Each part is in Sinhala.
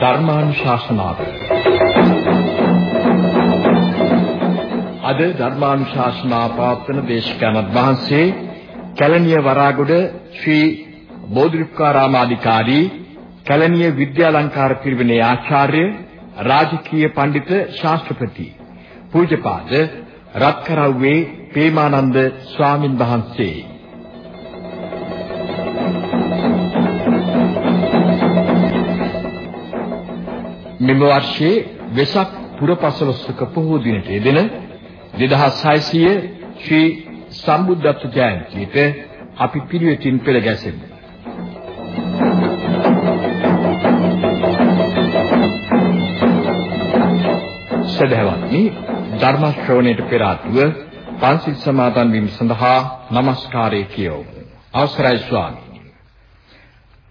ධර්මානුශාසනාව. අද ධර්මානුශාසනා පවත්වන දේශකයන්න් වහන්සේ කැලණිය වරාගොඩ ශ්‍රී බෝධිරුක්කාරාමාධිකාරී කැලණිය විද්‍යාලංකාර පිරිවෙනේ ආචාර්ය රාජකීය පඬිත ශාස්ත්‍රපති පූජ්‍යපාද රත්කරව්වේ ප්‍රේමානන්ද ස්වාමින් වහන්සේ මෙම වර්ෂයේ වෙසක් පුරපසළොස්වක පොහෝ දිනට යෙදෙන 2600 ශ්‍රී සම්බුද්ධත්ව ජයන්තියට අපි පිළිවෙතින් පෙළ ගැසෙමු. සදහවත්නි ධර්ම ශ්‍රවණයට පෙර ආතුව පන්සිල් සමාදන් වීම සඳහා নমස්කාරය කියවමු. අවසරයි ස්වාමී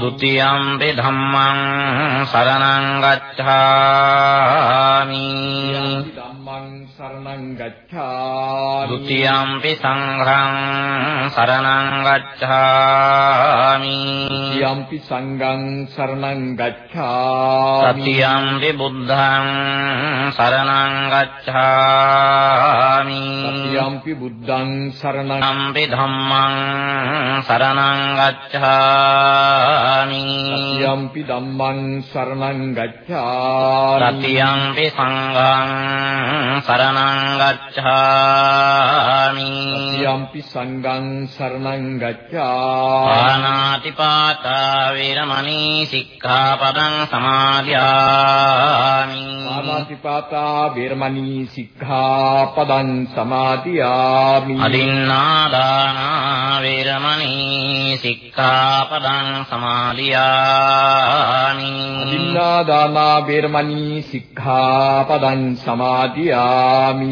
බුද්ධං සරණං ගච්ඡාමි ဒ ුතියම්පි ධම්මං සරණං ගච්ඡාමි। ධම්මං සරණං ගච්ඡාමි ဒ ුතියම්පි සංඝං සරණං ගච්ඡාමි। යම්පි සංඝං සරණං ගච්ඡාමි। සතියම්පි බුද්ධං සරණං ගච්ඡාමි। යම්පි බුද්ධං සරණං යම්පි ධම්මං සරණං ගච්ඡාමි। යම්පි ධම්මං සරණං ගච්ඡාමි। සතියම්පි සංඝං සරණං ගච්ඡාමි। යම්පි සංඝං සරණං ගච්ඡාමි। පානාතිපාතා වේරමණී සික්ඛාපදං සමාදියාමි। ආනාතිපාතා වේරමණී සික්ඛාපදං සමාදියාමි। අදින්නාදානා වේරමණී සික්ඛාපදං සමාදියාමි। අදින්නාදානා වේරමණී සික්ඛාපදං සමාදියාමි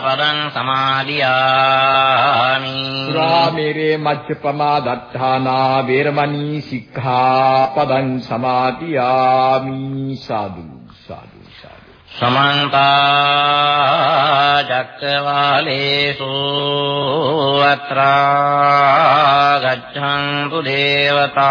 සික්ඛාපදං සමාදියාමි සුරාමේරේ මච්චපමා දත්තානා වේරමණී සික්ඛාපදං සමාදියාමි සාදු සාදු සාදු සමන්ත චක්කවාලේසු අත්‍රා ගච්ඡන්තු දේවතා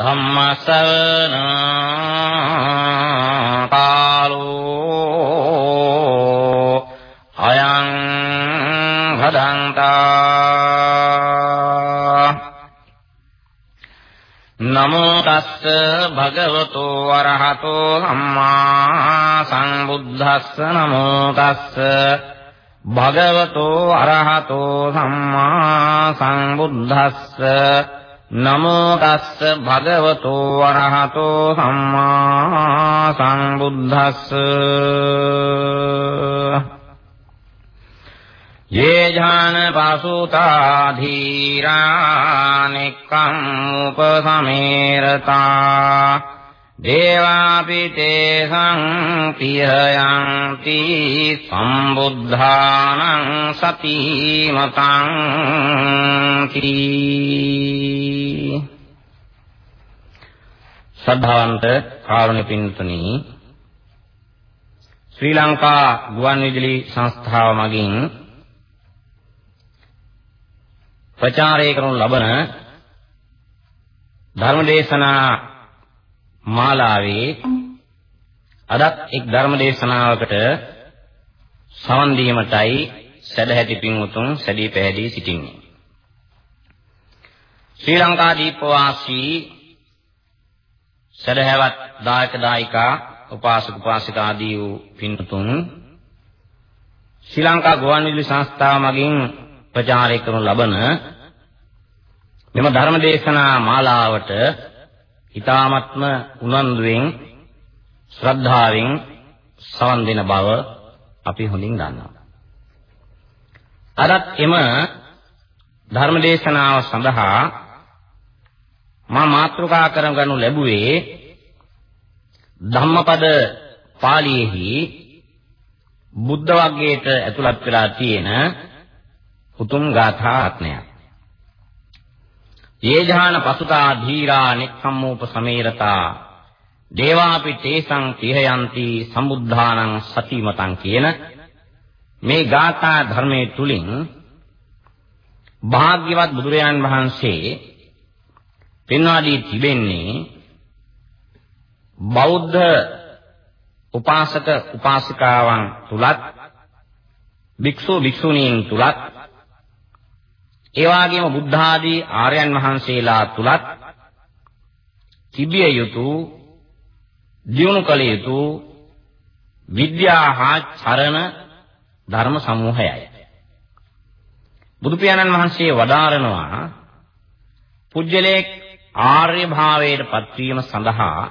ධම්මස්සවන කාලෝ අයං භදන්තා නමෝ තස්ස භගවතු වරහතෝ සම්මා සම්බුද්දස්ස නමෝ තස්ස භගවතු අරහතෝ සම්මා සම්බුද්දස්ස නමෝ තස්ස භගවතු වරහතෝ සම්මා සංබුද්දස්ස යේ ඥාන පාසුතා ධීරා නික්ඛං උපසමේරතා. දේවාපි තේසං පියයන්ති සම්බුද්ධානං සතිමතං කී සද්ධාන්ත කාරුණික පින්තුනි ශ්‍රී ලංකා ගුවන්විදුලි සංස්ථාව මගින් ප්‍රචාරය කරනු ලබන ධර්මදේශනා මාලාවේ අදත් එක් ධර්මදේශනාවකට සවන් දීමටයි සදැහැති පින්වුතුන් සැදී පැහැදී සිටින්නේ. ශ්‍රී ලංකා දීපවාසී සදහැවත් දායක දායිකා උපාසක උපාසිකා ආදී වූ පින්තුන් ශ්‍රී ලංකා ගුවන් විදුලි සංස්ථාව මගින් ප්‍රචාරය කරනු ලබන මෙම ධර්ම දේශනා මාලාවට ඊ타මත්ම උනන්දුවෙන් ශ්‍රද්ධාවෙන් සවන් දෙන බව අපි හොඳින් දන්නවා. අරත් එම ධර්ම දේශනාව සඳහා මා මාතෘකා කරගනු ලැබුවේ ධම්මපද පාළියේහි බුද්ධ වර්ගයට ඇතුළත් වෙලා තියෙන උතුම් ගාථා රත්නයක්. යේජාන පසුතා ධීරා නික්ඛම්මෝප සමේරතා දේවාපි තේසං තිහයන්ති සම්බුද්ධානං සතිමතං කියන මේ ගාථා ධර්මයේ තුලින් භාග්‍යවත් බුදුරජාන් වහන්සේ පෙන්වා දී තිබෙන්නේ බෞද්ධ උපාසක උපාසිකාවන් තුලත් භික්ෂු භික්ෂුණීන් තුලත් ඒ වගේම බුද්ධ ආදී ආර්යයන් වහන්සේලා තුලත් තිබිය යුතු දියුණු කළ යුතු විද්‍යා හා චරණ ධර්ම සමූහයයි. බුදු පියාණන් වහන්සේ වදාරනවා පුජ්‍යලේ ආර්ය භාවයට පත්වීම සඳහා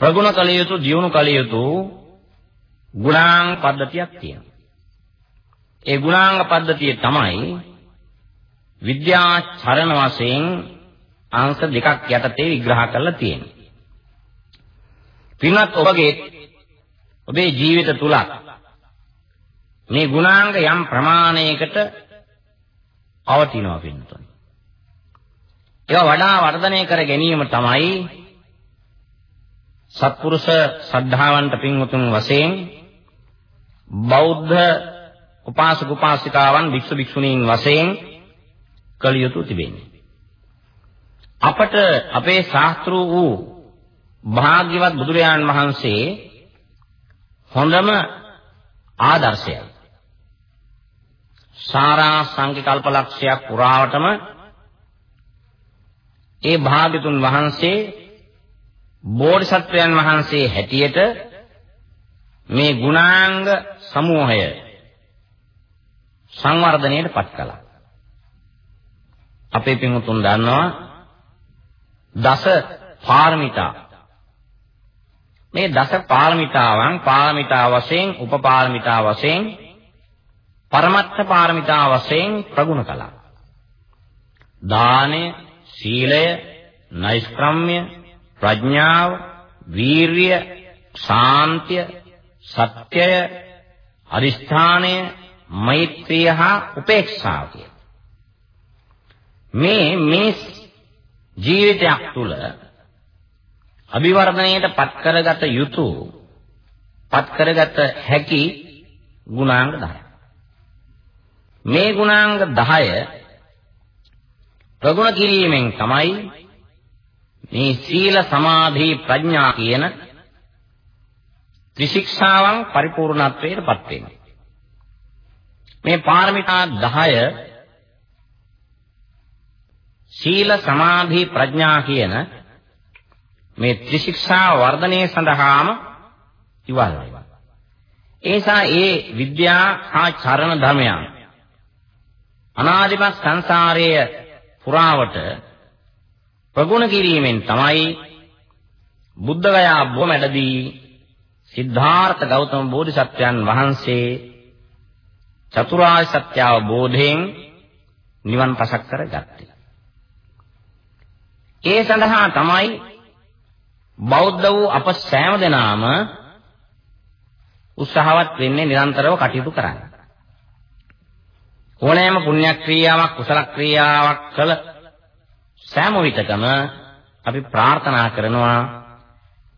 ප්‍රගුණ කළ යුතු දියුණු කළ යුතු ගුණාංග පද්ධතියක් තියෙනවා. ඒ ගුණාංග පද්ධතිය තමයි විද්‍යාචරණ වශයෙන් අංශ දෙකක් යටතේ විග්‍රහ කරලා තියෙන්නේ. පින්වත් ඔබගේ ඔබේ ජීවිත තුල මේ ගුණාංග යම් ප්‍රමාණයකට පවතිනවා පින්තුනි. ඒවා වඩා වර්ධනය කර ගැනීම තමයි සත්පුරුෂ ශ්‍රද්ධාවන්ත පින්වතුන් වශයෙන් බෞද්ධ උපාසක උපාසිකාවන් භික්ෂු භික්ෂුණීන් වශයෙන් කළ යුතු තිබෙන්නේ. අපට අපේ ශාස්ත්‍ර වූ භාග්‍යවත් බුදුරජාන් වහන්සේ හොඳම ආදර්ශයයි. සාරා සංකල්පලක්ෂයක් පුරාවටම ඒ භාග්‍යතුන් වහන්සේ බෝධිසත්වයන් වහන්සේ හැටියට මේ ගුණාංග සමූහය සංවර්ධනයට පත් කළා. අපේ පින්වතුන් දන්නවා දස පාරමිතා. මේ දස පාරමිතාවන් පාරමිතා වශයෙන් උපපාරමිතා වශයෙන් පරමත්ත පාරමිතා වශයෙන් ප්‍රගුණ කළා. දානය, සීලය, නෛෂ්ක්‍රම්‍ය, ප්‍රඥාව, වීරිය, ශාන්තිය, සත්‍යය, අදිෂ්ඨානය, මෛත්‍රිය හා උපේක්ෂාව මේ මේ ජීවිතයක් තුළ අභිවර්ධනයට පත් කරගත යුතු පත් කරගත හැකි ගුණාංග 10ක්. මේ ගුණාංග 10 ප්‍රගුණ කිරීමෙන් තමයි මේ සීල සමාධි ප්‍රඥා කියන ත්‍රිශික්ෂාවන් පරිපූර්ණත්වයට පත් වෙන්නේ. මේ පාරමිතා 10 සීල සමාධි ප්‍රඥා කියන මේ ත්‍රිශික්ෂා වර්ධනය සඳහාම ඉවල් වෙනවා. ඒසා ඒ විද්‍යා හා චරණ ධර්මයන් අනාදිමත් සංසාරයේ පුරාවට ප්‍රගුණ කිරීමෙන් තමයි බුද්ධ ගයා බොමැඩදී සිද්ධාර්ථ ගෞතම බෝධිසත්වයන් වහන්සේ චතුරාර්ය සත්‍ය අවබෝධයෙන් නිවන් පසක් කරගත්තේ. ඒ සඳහා තමයි බෞද්ධ වූ අප සෑම දෙනාම උත්සාහවත් වෙන්නේ නිරන්තරව කටයුතු කරන්න. ඕනෑම පුණ්‍ය ක්‍රියාවක් කුසල ක්‍රියාවක් කළ සෑම විටකම අපි ප්‍රාර්ථනා කරනවා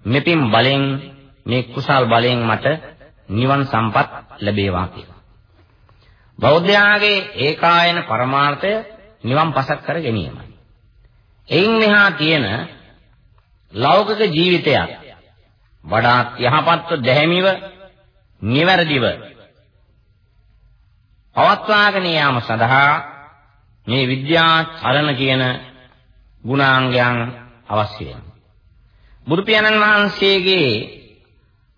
මෙපින් බලෙන් මේ කුසල් බලෙන් මට නිවන් සම්පත් ලැබේවා කියලා. බෞද්ධයාගේ ඒකායන පරමාර්ථය නිවන් පසක් කර ගැනීමයි. එයින් මෙහා තියෙන ලෞකික ජීවිතයක් වඩාත් යහපත්ව දැහැමිව නිවැරදිව පවත්වාගෙන යාම සඳහා මේ විද්‍යා චරණ කියන ගුණාංගයන් අවශ්‍ය වෙනවා. බුදු පියාණන් වහන්සේගේ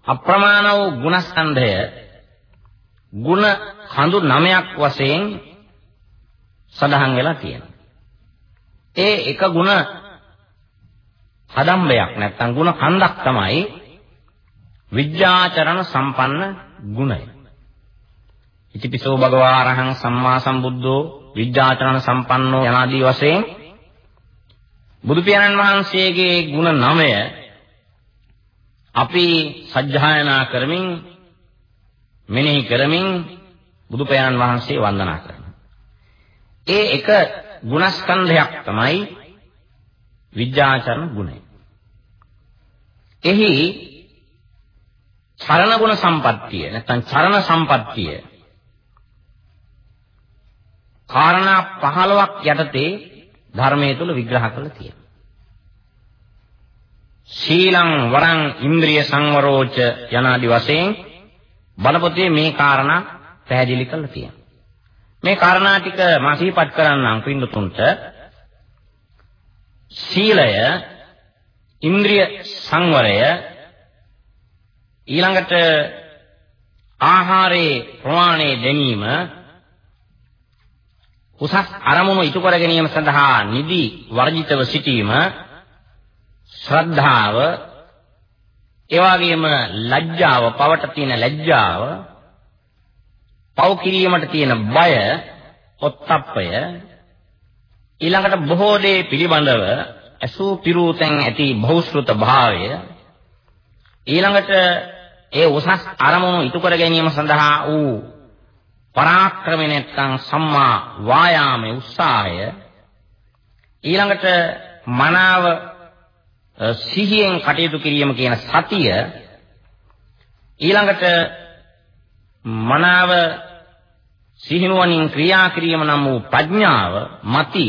අප්‍රමාණ වූ ගුණස්කන්ධය ගුණ කඳු නමයක් වශයෙන් සඳහන් වෙලා තියෙනවා. ඒ එක ගුණ හදම්බයක් නැත්නම් ගුණ කන්දක් තමයි විද්‍යාචරණ සම්පන්න ගුණය. ඉතිපිසෝ භගවා අරහං සම්මා සම්බුද්ධෝ විද්‍යාචරණ සම්පන්නෝ යනාදී වශයෙන් බුදු පියාණන් වහන්සේගේ ගුණ 9 අපි සජ්ජායනා කරමින් මෙනෙහි කරමින් බුදු පියාණන් වහන්සේ වන්දනා කරනවා. ඒ එක ගුණස්කන්ධයක් තමයි විද්‍යාචරණ ගුණය. එහි චරණ ගුණ සම්පත්තිය නැත්නම් චරණ සම්පත්තිය කාරණා 15ක් යටතේ ධර්මයේ තුල විග්‍රහ කරලා තියෙනවා. ශීලං වරං ඉන්ද්‍රිය සංවරෝච යනාදි වශයෙන් බලපොතේ මේ කාරණා පැහැදිලි කරලා තියෙනවා. මේ කාරණා ටික මා සිහිපත් කරන්නම් පින්දුතුන්ට සීලය ඉන්ද්‍රිය සංවරය ඊළඟට ආහාරයේ ප්‍රමාණය දැනීම උසස් අරමුණු ඉටු කර ගැනීම සඳහා නිදි වර්ජිතව සිටීම ශ්‍රද්ධාව ඒ වගේම ලැජ්ජාව පවට තියෙන ලැජ්ජාව පව් කිරීමට තියෙන බය ඔත්තප්පය ඊළඟට බොහෝ දේ පිළිබඳව අසූ පිරූතෙන් ඇති බහුශෘත භාවය ඊළඟට ඒ උසස් අරමුණු ඉටු කර ගැනීම සඳහා වූ පරාක්‍රමය නැත්නම් සම්මා වායාමයේ උත්සාහය ඊළඟට මනාව සිහියෙන් කටයුතු කිරීම කියන සතිය ඊළඟට මනාව සිහිනුවණින් ක්‍රියා කිරීම නම් වූ ප්‍රඥාව මති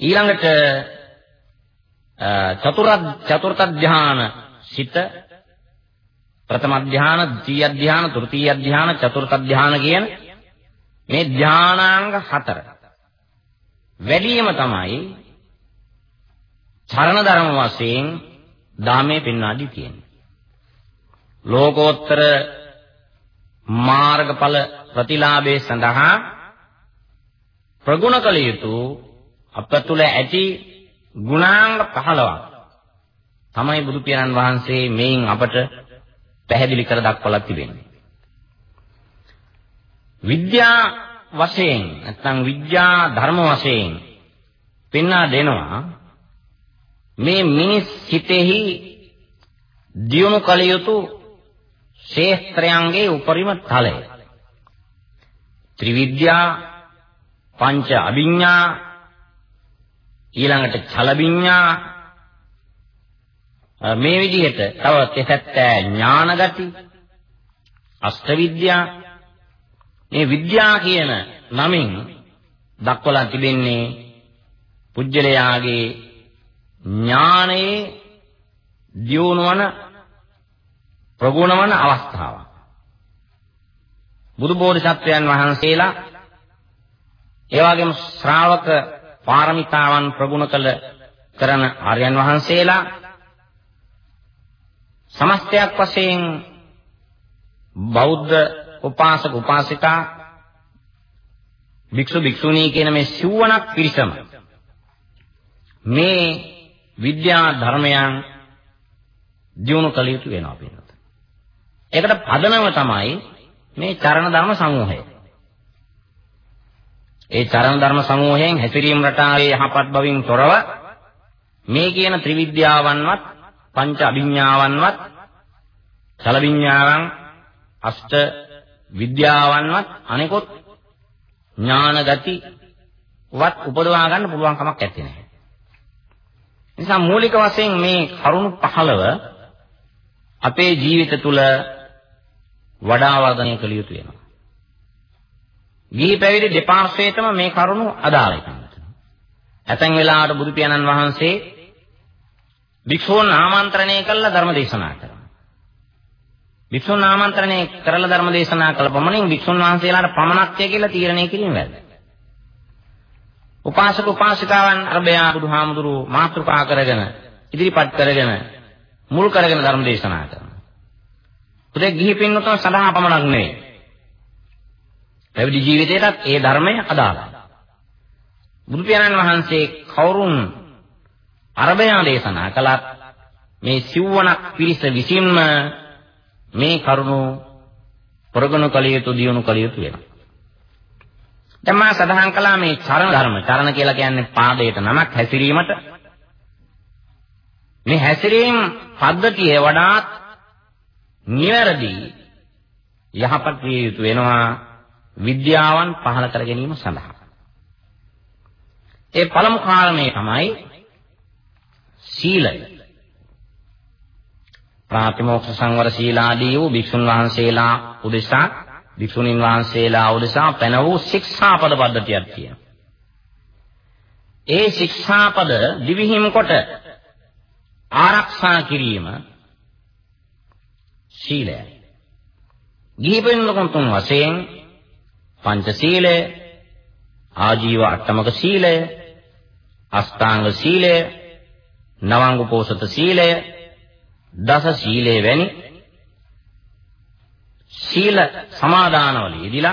ඊළඟට චතුරාර්ය චතුර්ථ ධාන සිත ප්‍රථම ධාන, ද්විතිය ධාන, තෘතීය ධාන, චතුර්ථ ධාන කියන මේ ධානාංග හතර. වැඩිම තමයි චරණ ධර්ම වශයෙන් දාමේ පෙන්වාදී තියෙන්නේ. ලෝකෝත්තර මාර්ගඵල ප්‍රතිලාභයේ සඳහා ප්‍රගුණ කළ යුතු අප තුළ ඇති ගුණාංග 15ක් තමයි බුදු පියාණන් වහන්සේ මේන් අපට පැහැදිලි කර දක්වලා තිබෙන්නේ. විද්‍යා වශයෙන් නැත්නම් විද්‍යා ධර්ම වශයෙන් පෙන්වා දෙනවා මේ මිනිස් හිතෙහි දියුණු කළ යුතු ශේස්ත්‍රයන්ගේ උපරිම තලය. ත්‍රිවිද්‍යා පංච අභිඥා ඊළඟට චලවිඥා මේ විදිහට තව තෙසැත්තෑ ඥානගති අෂ්ටවිද්‍යා මේ විද්‍යා කියන නමින් දක්වලා තිබෙන්නේ පුජ්‍යලයාගේ ඥානයේ දියුණුවන ප්‍රගුණවන අවස්ථාවක්. බුදු බෝධිසත්වයන් වහන්සේලා ඒ වගේම ශ්‍රාවක පාරමිතාවන් ප්‍රගුණ කළ කරන ආර්යයන් වහන්සේලා සමස්තයක් වශයෙන් බෞද්ධ උපාසක උපාසිකා භික්ෂු භික්ෂුණී කියන මේ සිව්වණක් පිරිසම මේ විද්‍යා ධර්මයන් දියුණු කළ යුතු වෙනවා පිළිතුර. ඒකට පදනම තමයි මේ චරණ ධර්ම සමූහය. ඒ චරණ ධර්ම සමූහයෙන් හැසිරීම රටාවේ යහපත් බවින් තොරව මේ කියන ත්‍රිවිද්‍යාවන්වත් පංච අභිඥාවන්වත් චල විඥානං අෂ්ට විද්‍යාවන්වත් අනිකොත් ඥාන ගති වත් උපදවා ගන්න පුළුවන් කමක් නැත්තේ නෑ. නිසා මූලික වශයෙන් මේ කරුණු 15 අපේ ජීවිත තුළ වඩා වර්ධනය කළ යුතු වෙනවා. ගිහි පැවිදි දෙපාර්ශ්වයටම මේ කරුණු අදාළයි. ඇතැන් වෙලාවට බුදු පියාණන් වහන්සේ භික්ෂූන් ආමන්ත්‍රණය කළ ධර්ම දේශනා කරනවා. භික්ෂුන් ආමන්ත්‍රණය කරලා ධර්ම දේශනා කළ පමණින් භික්ෂුන් වහන්සේලාට පමණක්ය කියලා තීරණය කිරීම වැරදි. උපාසක උපාසිකාවන් අරබයා බුදුහාමුදුරු මාතෘකා කරගෙන ඉදිරිපත් කරගෙන මුල් කරගෙන ධර්ම දේශනා කරනවා. පුතේ ගිහි පින්වතුන් සඳහා පමණක් නෙවෙයි. පැවිදි ජීවිතයටත් ඒ ධර්මය අදාළයි. බුදු පියාණන් වහන්සේ කවුරුන් අරබයා දේශනා කළත් මේ සිව්වණක් පිරිස විසින්ම මේ කරුණු ප්‍රගුණ කළ යුතු දියුණු කළ යුතු වෙනවා. දැන් මා සඳහන් කළා මේ චරණ ධර්ම. චරණ කියලා කියන්නේ පාදයට නමක් හැසිරීමට. මේ හැසිරීම පද්ධතිය වඩාත් නිවැරදි යහපත් විය යුතු වෙනවා විද්‍යාවන් පහළ කර ගැනීම සඳහා. ඒ පළමු කාරණේ තමයි සීලය. ප්‍රාතිමෝක්ෂ සංවර සීලාදී වූ භික්ෂුන් වහන්සේලා උදෙසා භික්ෂුණීන් වහන්සේලා උදෙසා පැන වූ ශික්ෂාපද පද්ධතියක් තියෙනවා. ඒ ශික්ෂාපද දිවිහිම් කොට ආරක්ෂා කිරීම සීලයයි. ගිහිපෙන්නකොන් තුන් වශයෙන් පංච සීලය, ආජීව අට්ටමක සීලය, අෂ්ටාංග සීලය, නවංග පෝසත සීලය, දස සීලේ වැනි සීල සමාදානවල යෙදিলা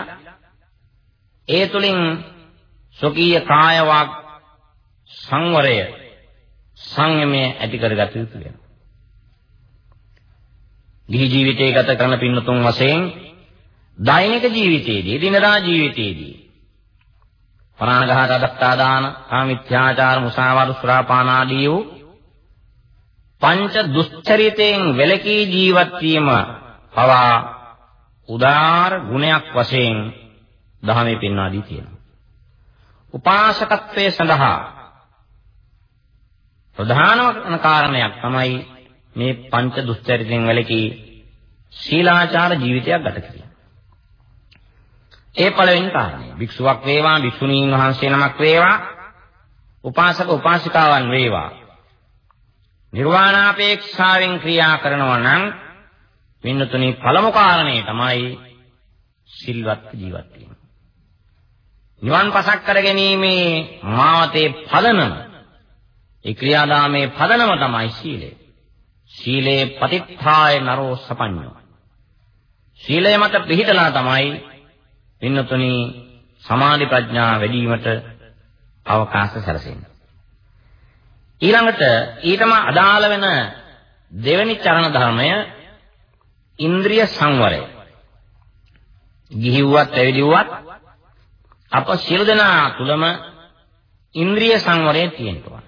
ඒ තුලින් සොකීය කාය වාග් සංවරය සංයමය ඇති කරගත යුතු වෙනවා. ගිහි ජීවිතය ගත කරන පින්නතුන් වශයෙන් දෛනික ජීවිතයේදී දිනදා ජීවිතයේදී පරාණඝාත දත්තා දාන කාමිත්‍යාචාර මුසාවාද සුරාපාන ආදී වූ පංච දුස්චරිතයෙන් වැළකී ජීවත් වීම පවා උදාාර ගුණයක් වශයෙන් දහමේ පෙන්වා දී තියෙනවා. උපාසකත්වයේ සඳහා ප්‍රධානම කාරණයක් තමයි මේ පංච දුස්චරිතයෙන් වැළකී ශීලාචාර ජීවිතයක් ගත කිරීම. ඒ පළවෙනි කාරණය. භික්ෂුවක් වේවා, භික්ෂුණීන් වහන්සේ නමක් වේවා, උපාසක උපාසිකාවන් වේවා නිර්වාණාපේක්ෂාවෙන් ක්‍රියා කරනවා නම් පින්නතුනි පළමු කාරණේ තමයි සිල්වත් ජීවත් වීම. නිවන් පසක් කර ගැනීමේ මාවතේ පදනම ඒ ක්‍රියාදාමේ පදනම තමයි සීලය. සීලේ පතිත්ථාය නරෝ සපඤ්ඤෝ. සීලය මත පිහිටලා තමයි පින්නතුනි සමාධි ප්‍රඥා වැඩි වීමට අවකාශ සැලසෙන්නේ. ඊළඟට ඊටම අදාළ වෙන දෙවෙනි චරණ ධර්මය ඉන්ද්‍රිය සංවරය. ගිහිව්වත් පැවිදිව්වත් අප සියලු දෙනා තුලම ඉන්ද්‍රිය සංවරය තියෙනවා.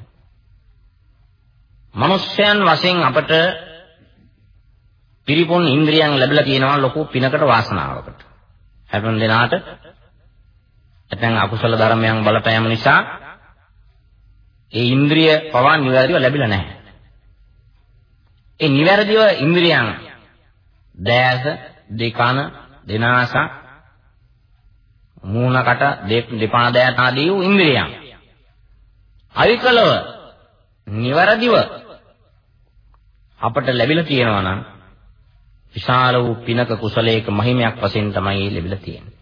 මනුෂ්‍යයන් වශයෙන් අපට පිරිපොන් ඉන්ද්‍රියන් ලැබිලා තියෙනවා ලොකු පිනකට වාසනාවකට. හැබැයි දෙනාට ඇතැම් අකුසල ධර්මයන් බලපෑම නිසා ඒ ඉන්ද්‍රිය පවා නිවැරදිව ලැබිලා නැහැ. ඒ නිවැරදිව ඉන්ද්‍රියන් දැස, දෙකන, දෙනාස, මූණකට, දෙපා දෑත ආදී වූ ඉන්ද්‍රියන්. අවිකලව නිවැරදිව අපට ලැබිලා තියෙනවා නම් විශාල වූ පිනක කුසලයක මහිමයක් වශයෙන් තමයි ලැබිලා තියෙන්නේ.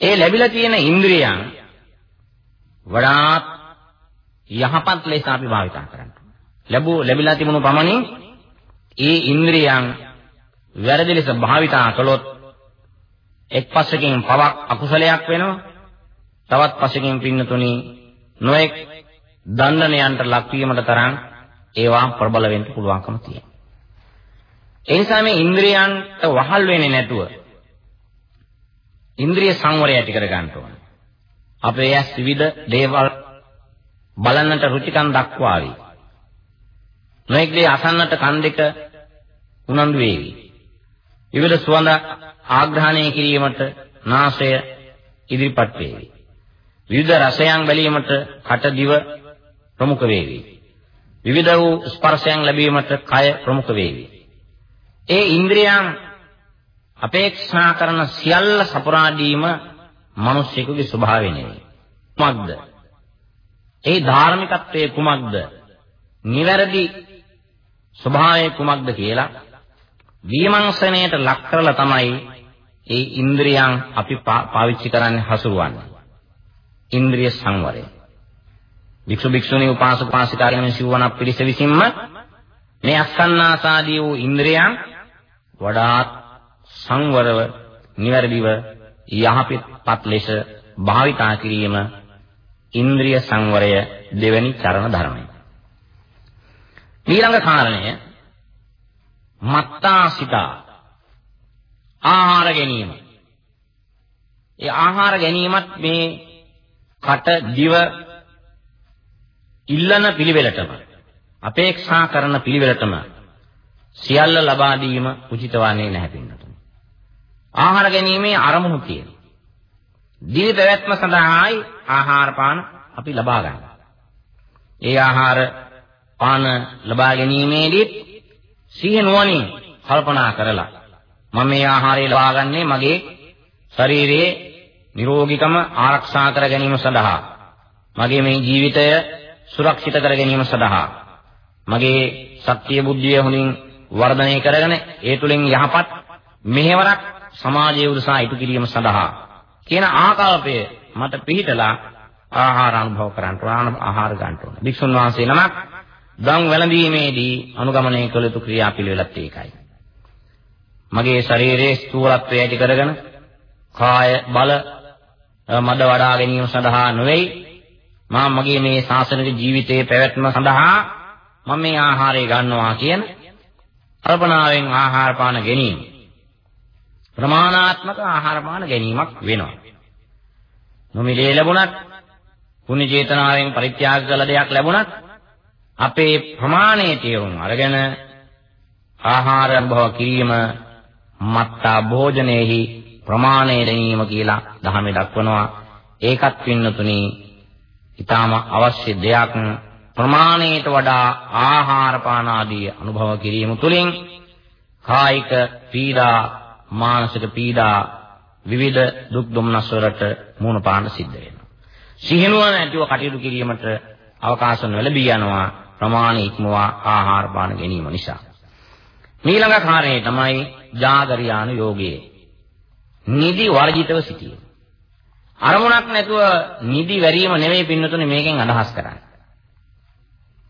ඒ ලැබිලා තියෙන ඉන්ද්‍රියන් වඩාත් යහපත් ලෙස අපි භාවිතා කරන්න. ලැබුව ලැබිලා තිබුණු පමණින් ඒ ඉන්ද්‍රියන් වැරදි ලෙස භාවිතා කළොත් එක් පස්සකින් පවක් අකුසලයක් වෙනවා. තවත් පස්සකින් පින්නතුණි නොඑක් දණ්ඩනයන්ට ලක්වීමට තරම් ඒවා ප්‍රබල වෙන්න පුළුවන්කම තියෙනවා. ඒ නිසා මේ ඉන්ද්‍රියන්ට වහල් වෙන්නේ නැතුව ඉන්ද්‍රිය සංවරය ඇති කර ගන්න ඕනේ. අපේ ඇස් විවිධ දේවල් බලන්නට රුචිකම් දක්වාවි. නොඑක් දේ අසන්නට කන් දෙක උනන්දු වේවි. විවිධ සුවඳ ආග්‍රහණය කිරීමට නාසය ඉදිරිපත් වේවි. විවිධ රසයන් බැලීමට කට දිව ප්‍රමුඛ වේවි. විවිධ වූ ස්පර්ශයන් ලැබීමට කය ප්‍රමුඛ වේවි. ඒ ඉන්ද්‍රියයන් අපේක්ෂා කරන සියල්ල සපුරා දීම මිනිස්සෙකුගේ ස්වභාවය නෙවෙයි. කුමක්ද? ඒ ධාර්මිකත්වයේ කුමක්ද? නිවැරදි ස්වභාවය කුමක්ද කියලා විමර්ශනයට ලක් කරලා තමයි ඒ ඉන්ද්‍රියන් අපි පාවිච්චි කරන්නේ හසුරුවන්නේ. ඉන්ද්‍රිය සංවරය. වික්ෂු භික්ෂුණී උපාසක උපාසිකා කියන සිව්වනක් පිරිස විසින්ම මේ අස්සන්නාසාදී වූ ඉන්ද්‍රියන් වඩාත් සංවරව නිවැරදිව යහපත් ලෙස භාවිතා කිරීම ඉන්ද්‍රිය සංවරය දෙවැනි චරණ ධර්මය. ඊළඟ කාරණය මත්තාසිතා ආහාර ගැනීම. ඒ ආහාර ගැනීමත් මේ කට දිව ඉල්ලන පිළිවෙලටම අපේක්ෂා කරන පිළිවෙලටම සියල්ල ලබා දීම උචිත වන්නේ නැහැ පින්නතුනි. ආහාර ගැනීමේ අරමුණු තියෙන. දිවි පැවැත්ම සඳහායි ආහාර පාන අපි ලබා ගන්නවා. ඒ ආහාර පාන ලබා ගැනීමේදී සිහිය නුවණින් කල්පනා කරලා මම මේ ආහාරය ලබා ගන්නේ මගේ ශරීරයේ නිරෝගීකම ආරක්ෂා කර ගැනීම සඳහා මගේ මේ ජීවිතය සුරක්ෂිත කර ගැනීම සඳහා මගේ ශක්තිය බුද්ධිය හොඳින් වර්ධනය කරගෙන ඒ තුලින් යහපත් මෙහෙවරක් සමාජයේ උදෙසා ඉටු කිරීම සඳහා කියන ආකල්පය මට පිළිහිටලා ආහාර අනුභව කරන්න ඕන ආහාර ගන්න ඕන. භික්ෂුන් වහන්සේ නමක් දන් වැළඳීමේදී අනුගමනය කළ යුතු ක්‍රියාපිළිවෙලත් ඒකයි. මගේ ශරීරයේ ස්ථූලත්වය ඇති කරගෙන කාය බල මද වඩා ගැනීම සඳහා නොවේයි මා මගේ මේ ශාසනික ජීවිතයේ පැවැත්ම සඳහා මම මේ ආහාරය ගන්නවා කියන කල්පනාවෙන් ආහාර පාන ගැනීම ප්‍රමාණාත්මක ආහාර පාන ගැනීමක් වෙනවා. නොමිලේ ලැබුණත් පුණ්‍ය චේතනාවෙන් පරිත්‍යාග කළ දෙයක් ලැබුණත් අපේ ප්‍රමාණයේ තේරුම් අරගෙන ආහාර අනුභව කිරීම මත්තා භෝජනයේහි ප්‍රමාණය දැනීම කියලා දහමේ දක්වනවා ඒකත් පින්නතුනි ඊටාම අවශ්‍ය දෙයක් ප්‍රමාණයට වඩා ආහාර පාන ආදී අනුභව කිරීම තුළින් කායික පීඩා මානසික පීඩා විවිධ දුක් දුම්නස් වලට මුහුණ පාන්න සිද්ධ වෙනවා. සිහිනුවන ඇතිව කටයුතු කිරීමට අවකාශ නොලැබී යනවා ප්‍රමාණ ඉක්මවා ආහාර පාන ගැනීම නිසා. ඊළඟ කාරණේ තමයි ජාගරියානු යෝගයේ. නිදි වර්ජිතව සිටීම. අරමුණක් නැතුව නිදි වැරීම නෙවෙයි පින්නතුනේ මේකෙන් අදහස් කරන්නේ.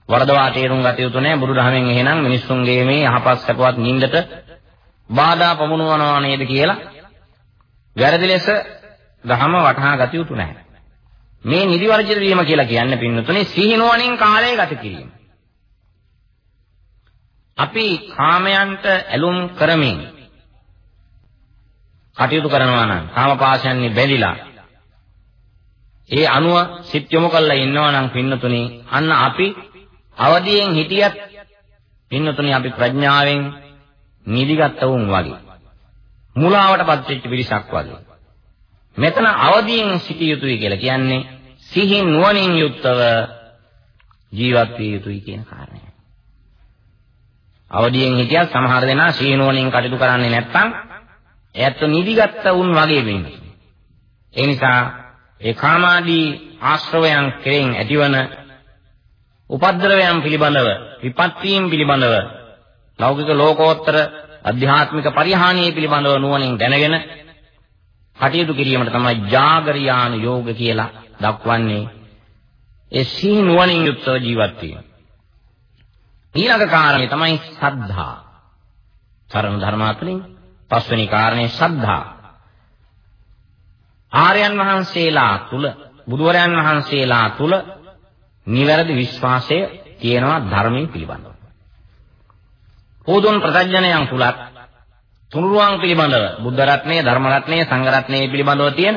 වරදවා තේරුම් ගත යුතු නැහැ බුදුදහමෙන් එහෙනම් මිනිස්සුන්ගේ මේ යහපත් සැපවත් නිින්දට බාධා පමුණුවනවා නේද කියලා වැරදි ලෙස දහම වටහා ගත යුතු නැහැ. මේ නිදි වර්ජිත වීම කියලා කියන්නේ පින්නතුනේ සිහිනුවණින් කාලය ගත කිරීම. අපි කාමයන්ට ඇලුම් කරමින් කටයුතු කරනවා නම් කාමපාශයන්හි බැඳිලා ඒ අනුව සිත් යොමු කරලා ඉන්නවා නම් පින්නතුනි අන්න අපි අවදියෙන් හිටියත් පින්නතුනි අපි ප්‍රඥාවෙන් නිදිගත් වුන් වගේ මුලාවටපත් වෙච්ච පිරිසක් වගේ මෙතන අවදියෙන් සිටිය යුතුයි කියලා කියන්නේ සිහි නුවණින් යුක්තව ජීවත් විය යුතුයි කියන කාරණය. අවදියෙන් හිටියත් සමහර දෙනා සිහි නුවණින් කටයුතු කරන්නේ නැත්නම් එයත් නිදිගත් වුන් වගේ වෙන්නේ. ඒ නිසා ඒ කාමාදී ආශ්‍රවයන් කෙරෙන් ඇතිවන උපද්දරවයන් පිළිබඳව විපත්තීන් පිළිබඳව ලෞකික ලෝකෝත්තර අධ්‍යාත්මික පරිහානිය පිළිබඳව නුවණින් දැනගෙන කටයුතු කිරීමට තමයි ජාගරියාන යෝග කියලා දක්වන්නේ ඒ සී නුවණින් යුක්තව ජීවත් වීම. ඊළඟ කාරණේ තමයි සද්ධා. සරණ ධර්මාතුලින් පස්වෙනි කාරණේ සද්ධා. ආර්යයන් වහන්සේලා තුල බුදුවරයන් වහන්සේලා තුල නිවැරදි විශ්වාසය තියෙනවා ධර්මයේ පිළිබඳව. පොදුන් ප්‍රත්‍යඥයන් තුලත් තුනුරුවන් පිළිබඳව බුද්ධ රත්නය, ධර්ම රත්නය, සංඝ රත්නය පිළිබඳව තියෙන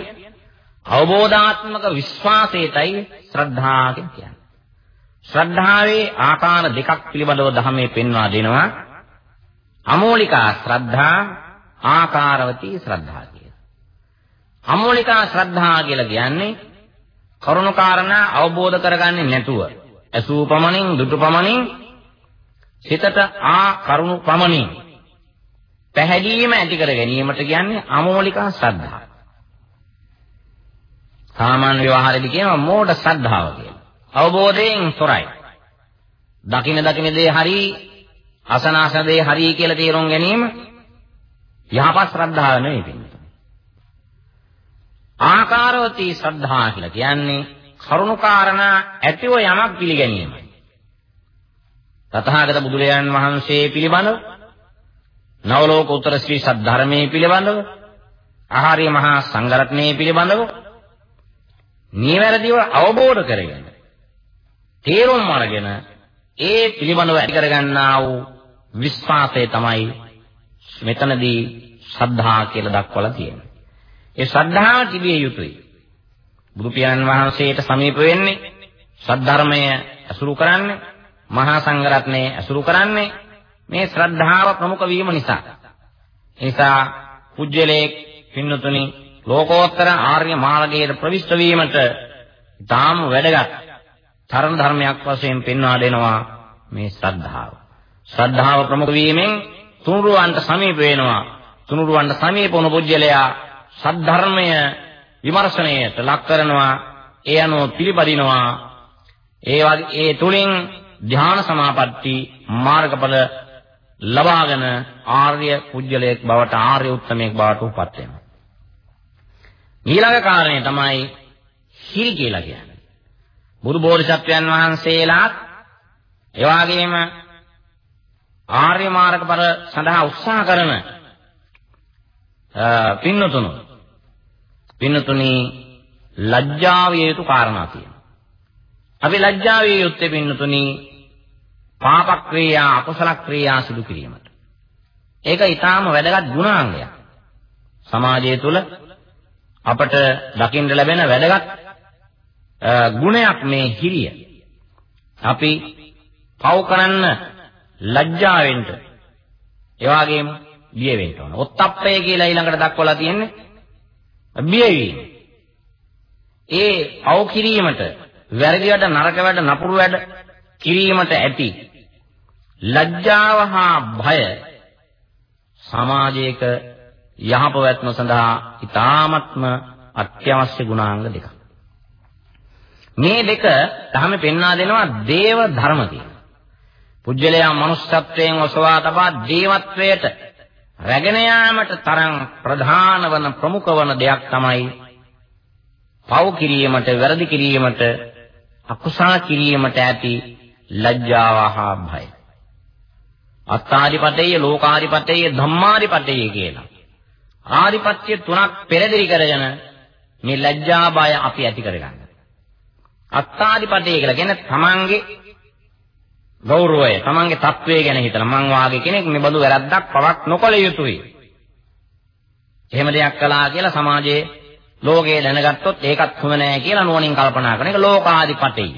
අවබෝධාත්මක විශ්වාසයටයි ශ්‍රද්ධා කියන්නේ. ශ්‍රද්ධාවේ ආකාර දෙකක් පිළිබඳව ධර්මයේ පෙන්වා දෙනවා. අමෝලිකා ශ්‍රද්ධා, ආකාරවතී ශ්‍රද්ධා කියලා. අමෝලිකා ශ්‍රද්ධා කියලා කියන්නේ කරුණු කාරණා අවබෝධ කරගන්නේ නැතුව ඇසූ පමණින් දුටු පමණින් සිතට ආ කරුණු පමණින් පැහැදීම ඇති කර ගැනීමට කියන්නේ අමෝලිකා ශ්‍රද්ධාව. සාමාන්‍ය ව්‍යවහාරයේදී කියනවා මෝඩ ශ්‍රද්ධාව කියලා. අවබෝධයෙන් තොරයි. දකින දකින දේ හරි අසනාස දේ හරි කියලා තේරුම් ගැනීම යහපත් ශ්‍රද්ධාව නෙවෙයි පින්නේ. ආකාරවතී ශ්‍රද්ධා කියලා කියන්නේ කරුණාකාරණා ඇතිව යමක් පිළිගැනීමයි. තථාගත බුදුරජාණන් වහන්සේ පිළිබඳව නවලෝක උත්තර ශ්‍රී සද්ධර්මයේ පිළිබඳව ආහාරය මහා සංඝරත්නයේ පිළිබඳව නිවැරදිව අවබෝධ කරගෙන තේරුම් අරගෙන ඒ පිළිබඳව ඇති කරගන්නා වූ විශ්වාසය තමයි මෙතනදී ශ්‍රද්ධා කියලා දක්වලා තියෙන්නේ. ඒ ශ්‍රද්ධාව තිබිය යුතුයි. බුදු පියාණන් වහන්සේට සමීප වෙන්නේ සද්ධර්මය අසුරු කරන්නේ මහා සංඝරත්නය අසුරු කරන්නේ මේ ශ්‍රද්ධාව ප්‍රමුඛ වීම නිසා. නිසා කුජලයේ පින්නතුනි ලෝකෝත්තර ආර්ය මාර්ගයේ ප්‍රවිෂ්ඨ වීමට ඊටාම වැදගත් තරණ ධර්මයක් වශයෙන් පෙන්වා දෙනවා මේ ශ්‍රද්ධාව. ශ්‍රද්ධාව ප්‍රමුඛ වීමෙන් තුනුරුවන්ට සමීප වෙනවා. තුනුරුවන්ට සමීප වුණු පුජ්‍යලයා සද්ධර්මය විමර්ශනයට ලක් කරනවා. ඒ අනුව පිළිපදිනවා. ඒ වගේ ඒ තුලින් ධ්‍යාන සමාපatti මාර්ගඵල ලබාගෙන ආර්ය පුජ්‍යලයක් බවට ආර්ය උත්තමයෙක් බවට උපත් වෙනවා. ඊළඟ කාරණේ තමයි හිරි කියලා කියන්නේ. බුදු බෝධිසත්වයන් වහන්සේලාත් එවාගෙම ආර්ය මාර්ගඵල සඳහා උත්සාහ කරන පින්නතුණු පින්නතුණි ලැජ්ජාව විය යුතු කාරණා තියෙනවා. අපි ලැජ්ජාව විය යුත්තේ පින්නතුණි පාප ක්‍රියා අකුසල ක්‍රියා සිදු කිරීමට. ඒක ඊටාම වැදගත් ගුණාංගයක්. සමාජය තුළ අපට දකින්න ලැබෙන වැදගත් ගුණයක් මේ හිරිය. අපි පව් කරන්න ලැජ්ජාවෙන්න ඒ වගේම බිය වෙන්න ඕන. ඔත්තප්පය කියලා ඊළඟට දක්වලා තියෙන්නේ බිය වීම. ඒ පව් කිරීමට වැරදි වැඩ නරක වැඩ නපුරු වැඩ කිරීමට ඇති ලැජ්ජාව හා භය සමාජයක යහපවැත්ම සඳහා ඊ타ත්ම අත්‍යවශ්‍ය ගුණාංග දෙකක්. මේ දෙක ධර්මෙ පෙන්වා දෙනවා දේව ධර්ම කියලා. පුජ්‍යලයා මනුස්සත්වයෙන් ඔසවා තබා දේවත්වයට රැගෙන යාමට තරම් ප්‍රධාන වන ප්‍රමුඛ වන දෙයක් තමයි පව් කිරීමට වැරදි කිරීමට අකුසල කිරීමට ඇති ලැජ්ජාව හා භය. අත්තාදිපතේය ලෝකාදිපතේය ධම්මාදිපතේය කියලා. ආදිපත්‍ය තුනක් පෙරදිරි කරගෙන මේ ලැජ්ජා බය අපි ඇති කරගන්න. අත්තාදිපතේ කියලා කියන්නේ තමන්ගේ ගෞරවය, තමන්ගේ තත්වය ගැන හිතලා මං වාගේ කෙනෙක් මේ බඳු වැරද්දක් පවක් නොකළ යුතුයි. එහෙම දෙයක් කළා කියලා සමාජයේ ලෝකේ දැනගත්තොත් ඒකත් හොඳ නෑ කියලා නුවණින් කල්පනා කරන එක ලෝකාදිපතේ.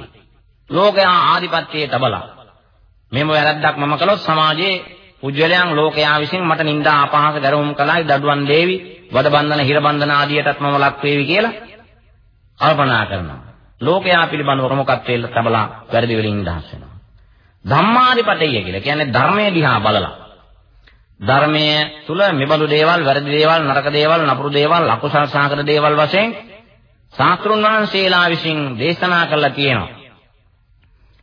ලෝකයා ආදිපත්‍යයේ තබලා මෙම වැරද්දක් මම කළොත් සමාජයේ පුජ්‍යලයන් ලෝකයා විසින් මට නිନ୍ଦා අපහාස දරුවම් කළායි දඩුවම් දේවි වද බන්ධන හිර බන්ධන ආදියටත් මම ලක් වේවි කියලා කල්පනා කරනවා. ලෝකයා පිළිබඳව ප්‍රමුඛත්වයේ තබලා වැරදි වලින් නිදහස් වෙනවා. ධම්මාදිපතය කියලා කියන්නේ ධර්මයේ දිහා බලලා. ධර්මයේ තුල මෙබඳු දේවල්, වැරදි දේවල්, නරක දේවල්, නපුරු දේවල්, අකුසල සාගර දේවල් වශයෙන් ශාස්ත්‍රුන් වහන්සේලා විසින් දේශනා කළා තියෙනවා.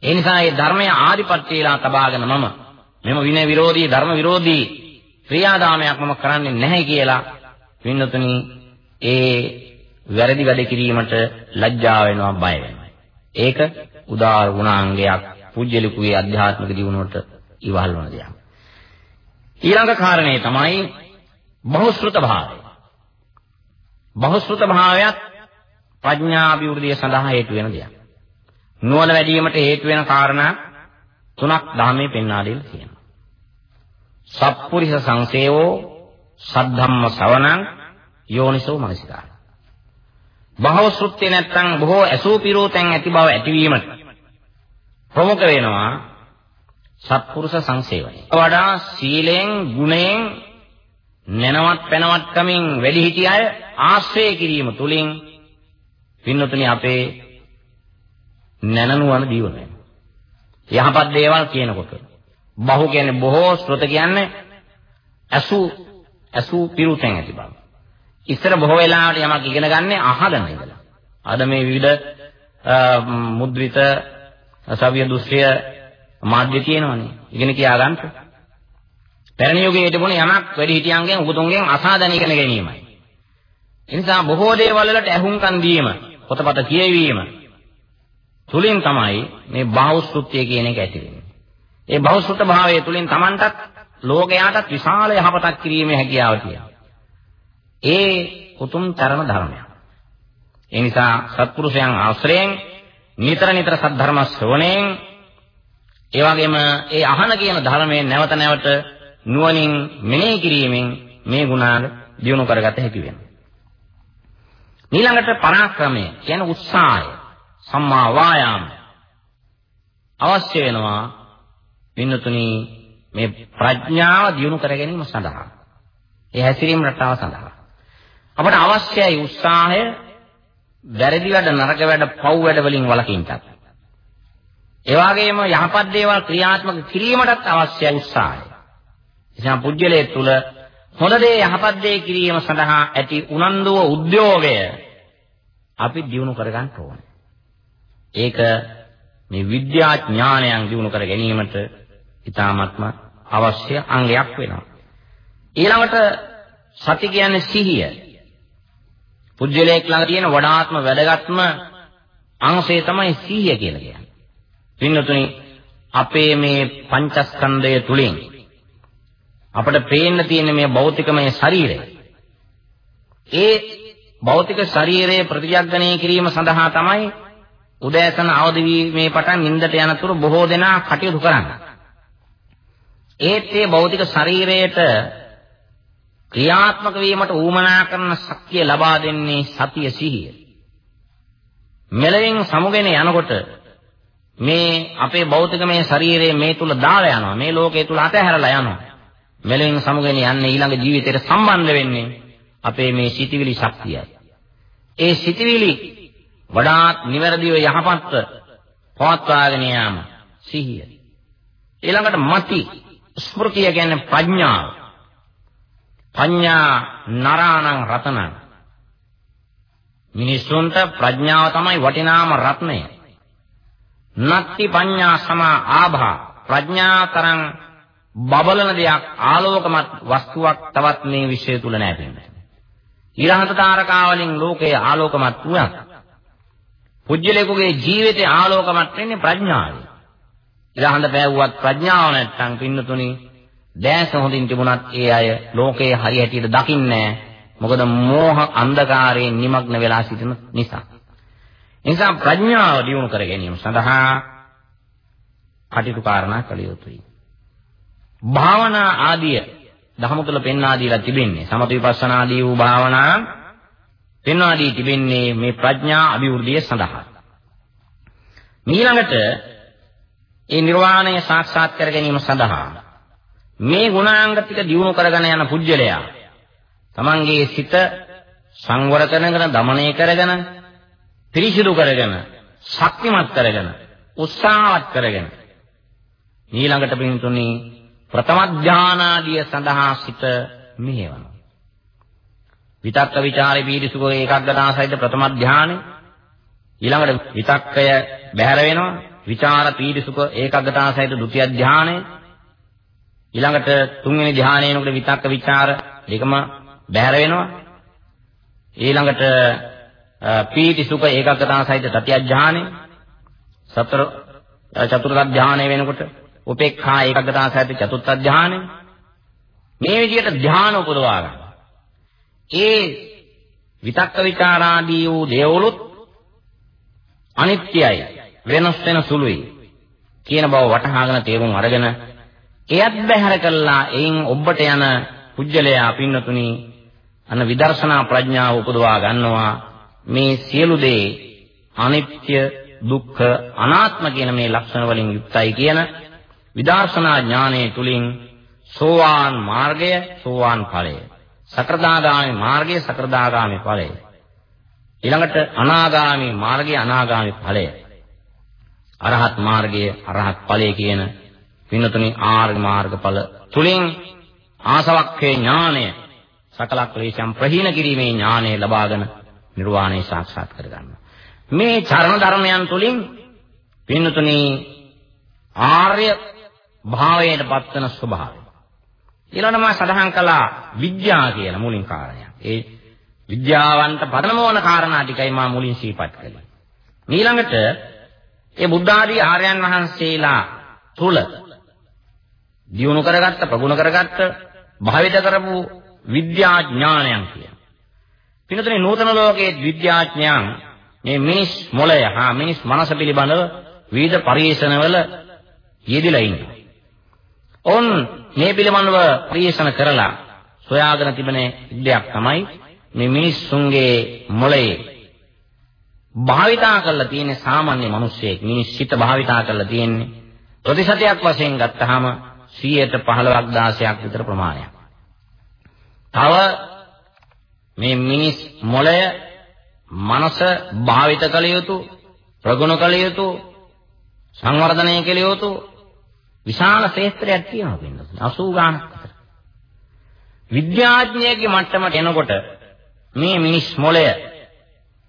ඒ නිසා මේ ධර්මයේ ආදිපත්‍යලා තබාගෙන මම මෙම විනය විරෝධී ධර්ම විරෝධී ක්‍රියාදාමයක් මම කරන්නේ නැහැ කියලා වින්නතුනි ඒ වැරදි වැඩ කිරීමට ලැජ්ජා වෙනවා බය වෙනවා. ඒක උදාර ගුණාංගයක් පුජ්‍යලිකුවේ අධ්‍යාත්මික දියුණුවට ඉවහල් වන දෙයක්. ඊළඟ කාරණේ තමයි බහුශෘත භාවය. බහුශෘත භාවයත් ප්‍රඥා අභිවෘද්ධිය සඳහා හේතු වෙන දෙයක්. නුවණ වැඩි වීමට හේතු වෙන කාරණා තුනක් ධර්මයේ පෙන්වා දෙලා තියෙනවා. සප්පුරිස සංසේවෝ සද්ධම්ම ශ්‍රවණං යෝනිසෝ මනසිකාරය. බහවසෘත්‍ය නැත්තම් බොහෝ ඇසූ පිරෝතෙන් ඇති බව ඇතිවීමට ප්‍රමුඛ වෙනවා සත්පුරුෂ සංසේවනය. වඩා සීලෙන් ගුණයෙන් නැනවත් පැනවත්කමින් වැඩි හිටි අය ආශ්‍රය කිරීම තුලින් පින්නතුනි අපේ නැනනුවන දියුණු වෙනවා. යහපත් දේවල් කියනකොට බහු කියන්නේ බොහෝ ශ්‍රොත කියන්නේ ඇසු ඇසු පිරුතෙන් ඇති බව. ඉස්සර බොහෝ වෙලාවට යමක් ඉගෙන ගන්න අහගෙන ඉඳලා. අද මේ විවිධ මුද්‍රිත සවිය දුස්ත්‍ය මාධ්‍ය තියෙනවනේ. ඉගෙන කියා ගන්නට. පැරණි යුගයේ තිබුණ යමක් වැඩි හිටියන්ගෙන් උගතුන්ගෙන් අසාධන ඉගෙන ගැනීමයි. ඒ නිසා බොහෝ දේවල් වලට ඇහුම්කන් දීම, පොතපත කියවීම තුලින් තමයි මේ බාහුස්ෘත්‍ය කියන එක ඇති වෙන්නේ. ඒ බාහුස්ෘත භාවයේ තුලින් Tamanටත් ලෝකයාටත් විශාල යහපතක් කිරීමේ හැකියාව තියෙනවා. ඒ උතුම් චරණ ධර්මයක්. ඒ නිසා සත්පුරුෂයන් ආශ්‍රයෙන් නිතර නිතර සද්ධර්ම ශ්‍රවණයෙන් ඒ වගේම ඒ අහන කියන ධර්මයෙන් නැවත නැවත නුවණින් මෙනෙහි කිරීමෙන් මේ ගුණාංග දියුණු කරගත හැකි වෙනවා. ඊළඟට පරාක්‍රමය කියන උත්සාහය සම්මා වායාම අවශ්‍ය වෙනවා වින්නතුනි මේ ප්‍රඥාව දියුණු කර ගැනීම සඳහා. ඒ හැසිරීම රටාව සඳහා. අපට අවශ්‍යයි උත්සාහය වැරදි වැඩ නරක වැඩ පව් වැඩ වලින් වළකින්නට. ඒ වගේම යහපත් දේවල් ක්‍රියාත්මක කිරීමටත් අවශ්‍ය උත්සාහය. එසම පුජ්‍යලයේ තුල හොඳ දේ යහපත් දේ කිරීම සඳහා ඇති උනන්දුව උද්‍යෝගය අපි දිනු කර ගන්න ඕනේ. ඒක මේ විද්‍යා ඥානයන් දිනු කර ගැනීමට ඊ타ත්ම අවශ්‍ය අංගයක් වෙනවා. ඊළඟට සති කියන්නේ සිහිය. පුජ්‍යලයක් ළඟ තියෙන වඩාත්ම වැදගත්ම අංශය තමයි සිහිය කියලා කියන්නේ. පින්නතුනි අපේ මේ පංචස්කන්ධය තුලින් අපිට පේන්න තියෙන මේ භෞතිකමය ශරීරය. ඒ භෞතික ශරීරයේ ප්‍රතිජග්ගණය කිරීම සඳහා තමයි උදෑසන අවදි වීමේ පටන් නිින්දට යනතුරු බොහෝ දෙනා කටයුතු කරන්නේ. ඒත් ඒ භෞතික ශරීරයට ක්‍රියාත්මක වීමට ඌමනා කරන ශක්තිය ලබා දෙන්නේ සතිය සිහිය. මෙලෙවින් සමුගෙන යනකොට මේ අපේ භෞතිකමය ශරීරයේ මේ තුල දාලා යනවා. මේ ලෝකයේ තුල අතහැරලා යනවා. මෙලෙවින් සමුගෙන යන්නේ ඊළඟ ජීවිතයට සම්බන්ධ වෙන්නේ අපේ මේ සිටිවිලි ශක්තියයි. ඒ සිටිවිලි වඩාත් නිවැරදිව යහපත්ව පවත්වාගෙන යාම සිහිය. ඊළඟට මති ස්මෘතිය කියන්නේ ප්‍රඥාව. ප්‍රඥා නරාණං රතනං. මිනිසුන්ට ප්‍රඥාව තමයි වටිනාම රත්නය. නත්ති පඤ්ඤා සමා ආභා ප්‍රඥාතරං බබලන දෙයක් ආලෝකමත් වස්තුවක් තවත් මේ විශ්වය තුල නැහැ පින්නේ. ඊරහත තාරකාවලින් ලෝකයේ ආලෝකමත් වුණා. පුජ්‍යලේකුගේ ජීවිතේ ආලෝකමත් වෙන්නේ ප්‍රඥාවෙන්. ඉරහඳ පෑවුවත් ප්‍රඥාව නැත්තම් පින්නතුනි දැස හොඳින් තිබුණත් ඒ අය ලෝකයේ හරි හැටියට දකින්නේ මොකද මෝහ අන්ධකාරයෙන් নিমগ্ন වෙලා සිටින නිසා. නිසා ප්‍රඥාව දියුණු කර ගැනීම සඳහා කටයුතු කාරණා කළ යුතුයි. භාවනා ආදිය දහම තුළ පෙන්වා දීලා තිබෙන්නේ සමත විපස්සනා ආදී වූ භාවනා පෙන්වා දී තිබෙන්නේ මේ ප්‍රඥා අභිවෘද්ධිය සඳහා. ඊළඟට ඒ නිර්වාණය සාක්ෂාත් කර ගැනීම සඳහා මේ ගුණාංග ටික දියුණු කරගෙන යන පුජ්‍යලයා තමන්ගේ සිත සංවර කරගෙන දමනය කරගෙන පිරිසිදු කරගෙන ශක්තිමත් කරගෙන උත්සාහවත් කරගෙන ඊළඟට පින්තුනි ප්‍රථම ධානාදිය සඳහා සිත මෙහෙවනවා විතක්ක ਵਿਚාරේ පීරිසුක ඒකග්ගතාසහිත ප්‍රථම ධානය ඊළඟට විතක්කය බැහැර වෙනවා. විචාර පීරිසුක ඒකග්ගතාසහිත ဒုတိ ය ධානය ඊළඟට තුන්වෙනි ධානයේනකොට විතක්ක ਵਿਚාර දෙකම බැහැර වෙනවා. ඊළඟට පීතිසුඛ ඒකග්ගතාසහිත තතිය ධානය සතර චතුර්ථ ධානය වෙනකොට උපේක්ඛා ඒකග්ගතාසහිත චතුර්ථ ධානය මේ විදිහට ධාන උපදවා ගන්න. ඒ විතක්ක විචාරාදී වූ දේවලුත් අනිත්‍යයි වෙනස් වෙන සුළුයි කියන බව වටහාගෙන තේරුම් අරගෙන එයත් බැහැර කළා. එයින් ඔබට යන කුජලයා පින්නතුනි අන්න විදර්ශනා ප්‍රඥාව උපදවා ගන්නවා. මේ සියලු දේ අනිත්‍ය දුක්ඛ අනාත්ම කියන මේ ලක්ෂණ වලින් යුක්තයි කියන විදර්ශනා ඥානයේ තුලින් සෝවාන් මාර්ගය සෝවාන් ඵලය. සකෘදාගාමි මාර්ගය සකෘදාගාමි ඵලය ඊළඟට අනාගාමි මාර්ගය අනාගාමි ඵලය අරහත් මාර්ගය අරහත් ඵලය කියන පින්නතුනි ආර්ය මාර්ගඵල තුලින් ආසවක්ඛේ ඥානය සකල ක්ලේශයන් ප්‍රහීන කිරීමේ ඥානය ලබාගෙන නිර්වාණය සාක්ෂාත් කරගන්නවා. මේ චරණ ධර්මයන් තුලින් පින්නතුනි ආර්ය භාවයට පත්වන ස්වභාවය. ඊළඟට මා සඳහන් කළා විද්‍යාව කියන මුලින් කාරණයක්. ඒ විද්‍යාවන්ට පදනම වන කාරණා ටිකයි මා මුලින් සිහිපත් කළේ. ඊළඟට ඒ බුද්ධ ආදී ආර්යයන් වහන්සේලා තුල දියුණු කරගත්ත ප්‍රගුණ කරගත්ත භාවිත කරපු විද්‍යා ඥානයන් කියන. පිනතුනේ නූතන ලෝකයේ විද්‍යාඥයන් මේ මිනිස් මොළය හා මිනිස් මනස පිළිබඳව විවිධ පරිශනවල යෙදিলা ඉන්නවා. ඔවුන් මේ පිළිබඳව පරිශන කරලා සොයාගෙන තිබෙන දෙයක් තමයි මේ මිනිස්සුන්ගේ මොළයේ භාවිතා කරලා තියෙන සාමාන්‍ය මිනිස්සෙක් මිනිස් සිත භාවිතා කරලා තියෙන්නේ ප්‍රතිශතයක් වශයෙන් ගත්තාම 115ක් 16ක් විතර ප්‍රමාණයක්. තව මේ මිනිස් මොළය මනස භාවිත කළ යුතු ප්‍රගුණ කළ යුතු සංවර්ධනය කළ යුතු විශාල ක්ෂේත්‍රයක් තියෙනවා පින්නත් 80 ගානක් විතර. විද්‍යාඥයෙක්ගේ මට්ටමට එනකොට මේ මිනිස් මොළය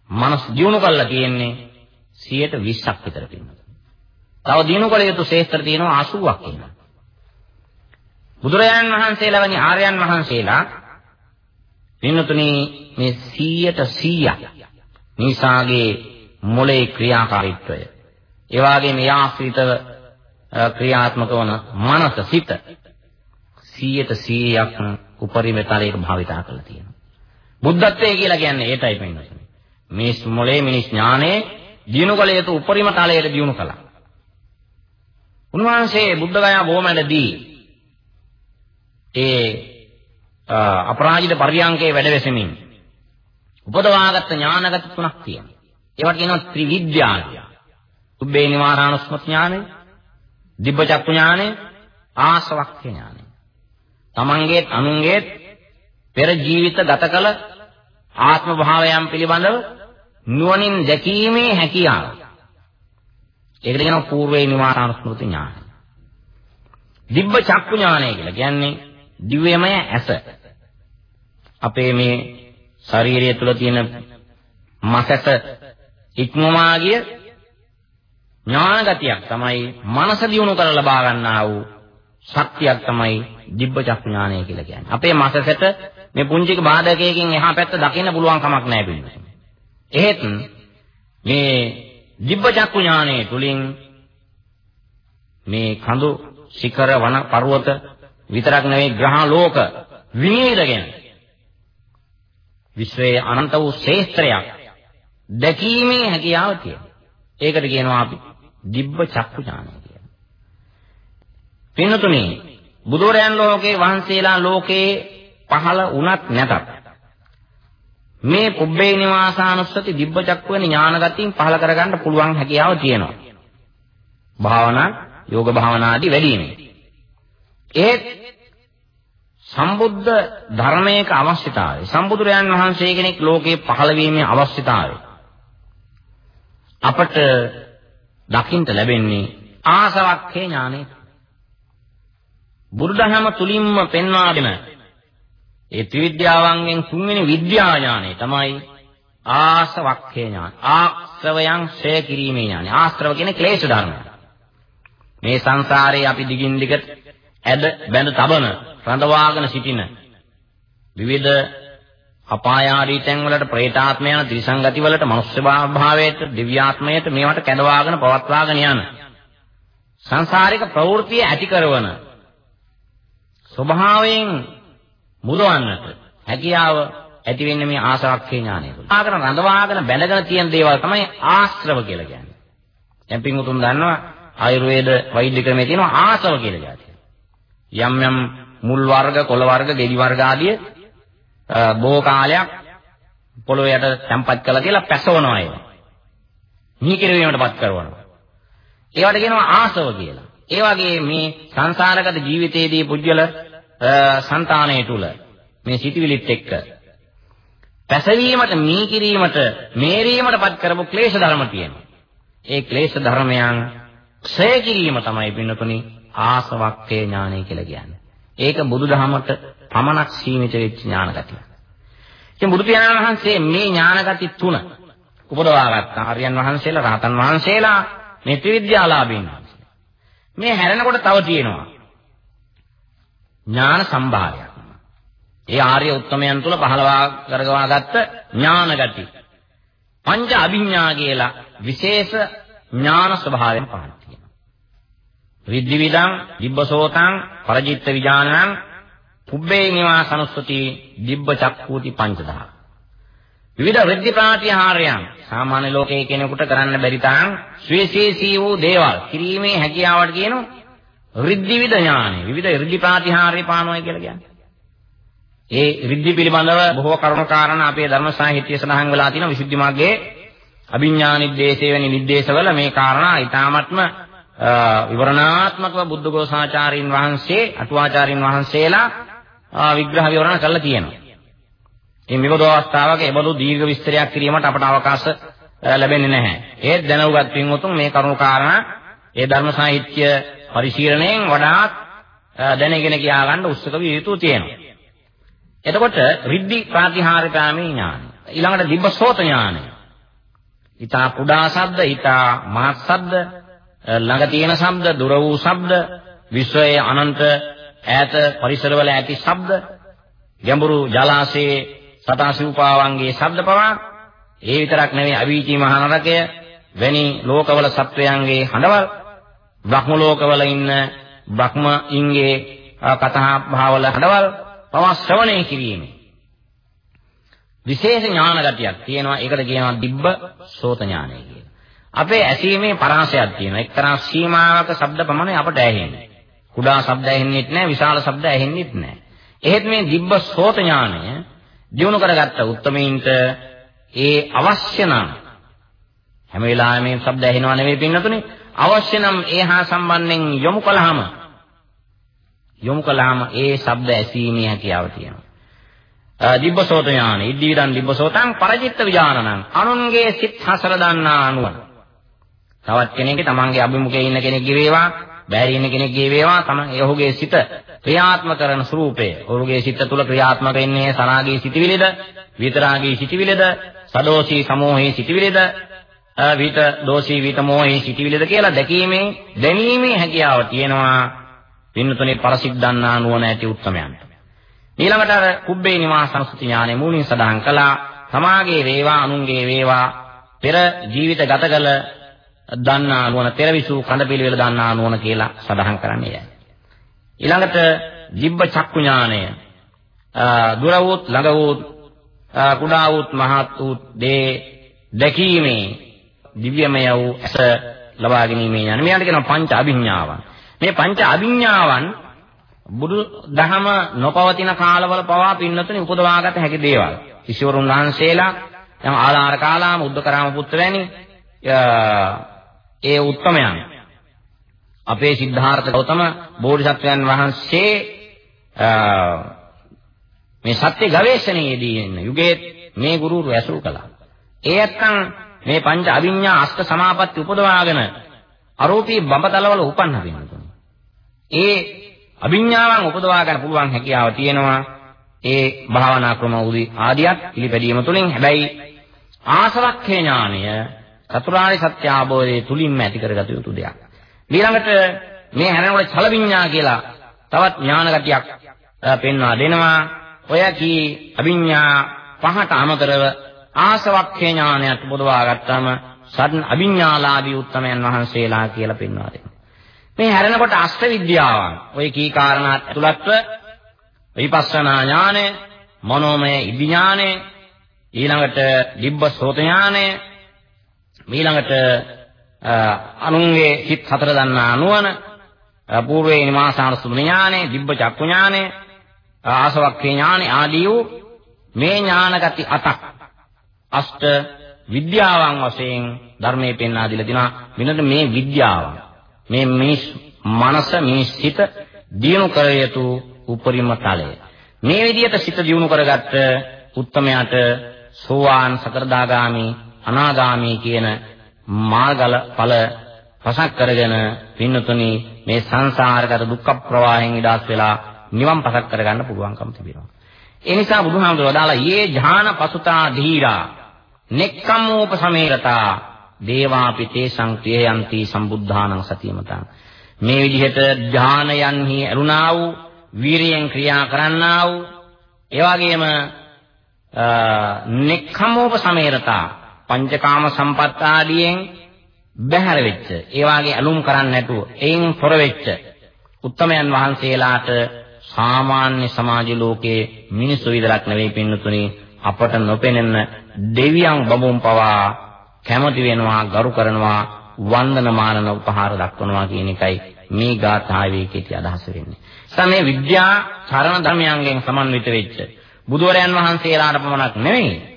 මනස් දියුණු කරලා තියෙන්නේ 120ක් විතර පින්නත්. තව දිනු කළ යුතු ශේස්ත්‍ර තියෙනවා 80ක් ඉන්නවා. බුදුරජාණන් වහන්සේලා වැනි ආර්යයන් වහන්සේලා පින්නතුනි මේ 100ට 100ක් මිනිසාගේ මොලේ ක්‍රියාකාරීත්වය ඒ වගේම යාශ්‍රිතව ක්‍රියාත්මක වන මනස සිත 100ට 100ක් උපරිම තරයක භාවිතා කරලා තියෙනවා. බුද්ධත්වයේ කියලා කියන්නේ ඒටයි පින්නතුනි. මේ මොලේ මිනිස් ඥානයේ දිනු කළ යුතු උපරිම තලයට දිනු කළා. උන්වහන්සේ බුද්ධ ගයා බොමැඩදී ඒ අපරාජිත පරියංකේ වැඩ වෙසෙමින් උපදවාගත් ඥානගත තුනක් තියෙනවා. ඒවට කියනවා ත්‍රිවිද්‍යා කියලා. උබ්බේ නිවාරාණස්මත් ඥානය, දිබ්බ චක්කු ඥානය, ආසවක්ඛ්‍ය ඥානය. තමන්ගේ අනුන්ගේ පෙර ජීවිත ගත කළ ආත්ම භාවයන් පිළිබඳව නුවණින් දැකීමේ හැකියාව. ඒකට කියනවා పూర్වේ නිවාරානුස්මෘති ඥානය. දිබ්බ චක්කු ඥානය කියලා කියන්නේ දිව්‍යමය ඇස. අපේ මේ ශරීරය තුල තියෙන මසස ඉක්මවා ගිය ඥානගතියක් තමයි මනස දියුණු කරලා ලබා ගන්නා වූ ශක්තියක් තමයි දිබ්බ චක්කු ඥානය කියලා කියන්නේ. අපේ මසසට මේ පුංචික බාධකයකින් එහා පැත්ත දකින්න පුළුවන් කමක් නැහැ පිළිගන්න. එහෙත් මේ දිබ්බ චක්කු ඥානයේ තුලින් මේ කඳු ශිඛර වන පර්වත විතරක් නෙවෙයි ග්‍රහ ලෝක විනීදගෙන විශ්වයේ අනන්ත වූ ශේත්‍රයක් දැකීමේ හැකියාව තියෙනවා. ඒකට කියනවා අපි දිබ්බ චක්කු ඥානය කියලා. පින්නතුනි බුදුරයන් ලෝකේ වහන්සේලා ලෝකේ පහළ වුණත් නැතත් මේ පුබ්බේ නිවාසානුස්සති දිබ්බචක්ක වෙන ඥානගතියින් පහල කරගන්න පුළුවන් හැකියාව තියෙනවා. භාවනා, යෝග භාවනා ආදී වැඩිමේ. ඒත් සම්බුද්ධ ධර්මයක අවශ්‍යතාවය, සම්බුදුරයන් වහන්සේ කෙනෙක් ලෝකේ පහළ වීමේ අවශ්‍යතාවය අපට දකින්න ලැබෙන්නේ ආසවක්ඛේ ඥානෙ. බුදුදහම තුලින්ම පෙන්වා දෙන ඒ ත්‍රිවිද්‍යාවන්ගෙන් තුන්වෙනි විද්‍යා ඥානය තමයි ආසවක්ඛේ ඥාන. ආශ්‍රවයන් ඡය කිරීමේ ඥානය. ආශ්‍රව කියන්නේ ක්ලේශ ධර්ම. මේ සංසාරේ අපි දිගින් දිගට ඇද බැඳ තබන රඳවාගෙන සිටින විවිධ අපායාරී තැන් වලට പ്രേතාත්ම යන ත්‍රිසංගති වලට මනුෂ්‍ය භාවයට දිව්‍යාත්මයට මේවට කැඳවාගෙන පවත්වාගෙන යන සංසාරික ප්‍රවෘත්තිය ඇති කරන ස්වභාවයෙන් මුදවන්නට හැකියාව ඇති වෙන්නේ මේ ආසාවක්ඛේ ඥානය තුළ. ආකරන රඳවාගෙන බැඳගෙන තියෙන දේවල් තමයි ආශ්‍රව කියලා කියන්නේ. දැන් පින්වුතුන් දන්නවා ආයුර්වේද වෛද්‍ය ක්‍රමයේ තියෙනවා ආසව කියලා જાතිය. යම් යම් මුල් වර්ග, කොළ වර්ග, ගෙඩි වර්ග ආදී බොහෝ කාලයක් පොළොවේ යට තැම්පත් කරලා තියලා පැසවනවා ඒවා. මිහි කිරීමකටපත් කරනවා. ඒවට කියනවා ආසව කියලා. ඒ වගේ මේ සංසාරගත ජීවිතයේදී පුජ්‍යල సంతානයේ තුල මේ සිටිවිලිත් එක්ක පැසවීමට මී කිරීමට මේරීමටපත් කරපු ක්ලේශ ධර්ම තියෙනවා. ඒ ක්ලේශ ධර්මයන් ක්ෂය කිරීම තමයි පින්නතුනි ආසවක්කේ ඥානය කියලා කියන්නේ. ඒක බුදුදහමට පමණක් සීමිත වෙච්ච ඥානගතිය. ඉතින් බුදු පියාණන් වහන්සේ මේ ඥානගති තුන උපදවා ගත්තා. ආර්යයන් වහන්සේලා, රහතන් වහන්සේලා මේ ත්‍රිවිද්‍යාලාභීන් මේ හැරෙනකොට තව තියෙනවා. ඥාන සම්භාරයක්. ඒ ආර්ය උත්තමයන් තුල පහළවා කරගවා ගත්ත ඥානගති. පංච අභිඥා කියලා විශේෂ ඥාන ස්වභාවයෙන් පහළ තියෙනවා. විද්ධිවිදං, දිබ්බසෝතං, පරජිත්ත විඥානං, පුබ්බේ නිවාසනුස්සති දිබ්බ චක්කූති 5000. විවිධ රිද්දි ප්‍රාතිහාර්යයන් සාමාන්‍ය ලෝකයේ කෙනෙකුට කරන්න බැරි තරම් ස්වේසීසී වූ දේවල් කිරීමේ හැකියාවට කියන රිද්දි විද ඥානෙ. විවිධ රිද්දි ප්‍රාතිහාර්ය පානෝයි කියලා කියන්නේ. ඒ රිද්දි පිළිබඳව බොහෝ කරුණු කාරණා අපේ ධර්ම සාහිත්‍ය සඳහන් වෙලා තියෙනවා විසුද්ධි මාර්ගයේ අභිඥා නිද්දේශය වෙන නිද්දේශවල මේ කාරණා ඊ타මත්ම විවරණාත්මකව බුද්ධඝෝසාචාරින් වහන්සේ අටුවාචාරින් වහන්සේලා විග්‍රහ විවරණ කරලා තියෙනවා. මේ මෙබඳු අවස්ථාවක එබඳු දීර්ඝ විස්තරයක් කිරීමට අපට අවකාශ ලැබෙන්නේ නැහැ. ඒත් දැනුගත් වින්වතුන් මේ කරුණු කාරණා ඒ ධර්ම සාහිත්‍ය පරිශීලනයෙන් වඩාත් දැනගෙන කියා ගන්න උත්සුක විය යුතු තියෙනවා. එතකොට රිද්ධි ප්‍රාතිහාරිකාමී ඥානය. ඊළඟට දිබ්බසෝත ඥානය. ඊතා කුඩා ශබ්ද, ඊතා මහත් ශබ්ද, ළඟ තියෙන ශබ්ද, දුර වූ ශබ්ද, විශ්වයේ අනන්ත ඈත පරිසරවල ඇති ශබ්ද, ගැඹුරු ජලාශයේ සතාසිව්පාවන්ගේ ශබ්ද පවා ඒ විතරක් නෙවෙයි අවීචි මහ නරකය වැනි ලෝකවල සත්වයන්ගේ හඬවල් බ්‍රහ්ම ලෝකවල ඉන්න බ්‍රහ්මයින්ගේ කතා භාවවල හඬවල් පවා ශ්‍රවණය කිරීමේ විශේෂ ඥාන ගතියක් තියෙනවා ඒකට කියනවා දිබ්බ සෝත ඥානය කියලා. අපේ ඇසීමේ පරාසයක් තියෙනවා. එක්තරා සීමාවක ශබ්ද ප්‍රමාණය අපට ඇහෙන්නේ. කුඩා ශබ්ද ඇහෙන්නෙත් නැහැ, විශාල ශබ්ද ඇහෙන්නෙත් නැහැ. එහෙත් මේ දිබ්බ සෝත ඥානය දිනු කරගත්ත උත්මීන්ට ඒ අවශ්‍ය නම් හැම වෙලාවෙම මේ ශබ්ද ඇහෙනව නෙවෙයි පින්නතුනේ අවශ්‍ය නම් ඒ හා සම්බන්ධයෙන් යොමු කළාම යොමු කළාම ඒ ශබ්ද ඇසීමේ හැකියාව තියෙනවා. දිබ්බසෝත ඥාන, ඉද්දීවිදන් දිබ්බසෝතං පරජිත්ත විඥානං. අනුන්ගේ සිත් හසර දන්නා අනුව. තවත් කෙනෙක්ගේ තමන්ගේ අභිමුඛයේ ඉන්න කෙනෙක්ගේ වේවා, බැහැරි ඉන්න කෙනෙක්ගේ වේවා, තමන් එහුගේ සිත ක්‍රියාත්මක කරන ස්වરૂපය. ඔහුගේ සිත තුළ ක්‍රියාත්මක වෙන්නේ සනාගේ සිටිවිලිද, විතරාගේ සිටිවිලිද, සදෝෂී සමෝහී සිටිවිලිද, විත දෝෂී විත මොහේ සිටිවිලද කියලා දැකීමේ දැනීමේ හැකියාව තියෙනවා පින්නතුනේ පරසිද්ධාන්නා නුවණ ඇති උත්තරමයන්ට. ඊළඟට අර කුබ්බේ නිවාසනසති ඥානෙ මූලින් සඳහන් කළා සමාගේ වේවා අනුන්ගේ වේවා පෙර ජීවිත ගත කළ දන්නා නුවණ පෙරවිසු කඳ පිළිවෙල දන්නා නුවණ කියලා සඳහන් කරන්නේ යයි. ඊළඟට ජිබ්බ චක්කු ඥානය දුර වූත් ළඟ වූත් කුඩා වූත් මහත් වූත් දේ දැකීමේ දිව්‍යමය වූ ඇස ලබා ගැනීමේ යන මෙයාට කියනවා පංච අභිඥාවන්. මේ පංච අභිඥාවන් බුදු දහම නොපවතින කාලවල පවා පින්නතුනි උපදවාගත හැකි දේවල්. ඊශ්වරුන් වහන්සේලා දැන් ආලාර කාලාම උද්දකරාම පුත්‍රයනි ඒ උත්තමයන් අපේ සිද්ධාර්ථ ගෞතම බෝධිසත්වයන් වහන්සේ මේ සත්‍ය ගවේෂණයේදී ඉන්න යුගයේ මේ ගුරුවරු ඇසුරු කළා. ඒ නැත්තම් මේ පංච අවිඤ්ඤා අෂ්ට සමාපatti උපදවාගෙන අරෝපී බඹතලවල උපන්න වෙනවා. ඒ අවිඤ්ඤාවන් උපදවා ගන්න පුළුවන් හැකියාව තියෙනවා. ඒ භාවනා ක්‍රම උදි ආදියක් පිළිපැදීම තුළින් හැබැයි ආසවක්ඛේ ඥානය චතුරාර්ය සත්‍ය අවබෝධයේ තුලින්ම ඇති කරගත යුතු දෙයක්. ඊළඟට මේ හැරෙනකොට චල විඤ්ඤා කියලා තවත් ඥාන ගතියක් පෙන්වා දෙනවා. ඔය කී අවිඤ්ඤා පහට අමතරව ආසවක්ඛේ ඥානයත් බුදවා ගත්තාම සත් අභිඥාලාභී උත්තමයන් වහන්සේලා කියලා පෙන්වා දෙනවා. මේ හැරෙනකොට අෂ්ට විද්‍යාවන් ওই කී කාරණා ඇතුළත්ව විපස්සනා ඥානය, මනෝමය ඉදි ඥානය, ඊළඟට දිබ්බ සෝත ඥානය, ඊළඟට අනුන්ගේ හිත් හතර දන්නා නුවණ, පූර්වේ නිමාසාන සුදුන ඥානෙ, දිබ්බ චක්කු ඥානෙ, ආසවක්ඛේ ඥානෙ ආදී වූ මේ ඥානගති අතක් අෂ්ට විද්‍යාවන් වශයෙන් ධර්මයේ පෙන්වා දීලා තිනවා. මෙන්න මේ විද්‍යාව. මේ මිනිස් මනස මිනිස් හිත දියුණු කර යුතු උපරිම තලය. මේ විදිහට සිත දියුණු කරගත්ත උත්තමයාට සෝවාන් සතරදාගාමි අනාගාමි කියන මාර්ගල ඵල පසක් කරගෙන පින්නතුනි මේ සංසාරගත දුක්ඛ ප්‍රවාහයෙන් ඉඩස් වෙලා නිවන් පසක් කරගන්න පුළුවන්කම තිබෙනවා. ඒ නිසා බුදුහාමුදුරුවෝ වදාලා "යේ ඥාන පසුතා ධීරා නෙක්ඛම්මෝප සමේරතා දේවාපි තේසං තියයන්ති සම්බුද්ධානං සතියමතං" මේ විදිහට ඥානයන්හි ඇරුණා වූ වීරියෙන් ක්‍රියා කරන්නා වූ ඒ වගේම නෙක්ඛම්මෝප සමේරතා පංචකාම සම්පත් ආදියෙන් බැහැර වෙච්ච ඒ වාගේ ඇලුම් කරන්නේ නැතුව එයින් තොර වෙච්ච උත්තමයන් වහන්සේලාට සාමාන්‍ය සමාජ ලෝකයේ මිනිස්සු විතරක් නෙවෙයි පින්නතුනි අපට නොපෙනෙන දෙවියන් බඹුන් පවා කැමති වෙනවා ගරු කරනවා වන්දනමානන උපහාර දක්වනවා කියන එකයි මේ ගාථාවේ කෙටි අදහස වෙන්නේ. සමේ විද්‍යා චරණ ධර්මයන්ගෙන් සමන්විත වෙච්ච බුදුරයන් වහන්සේලාට පමණක් නෙවෙයි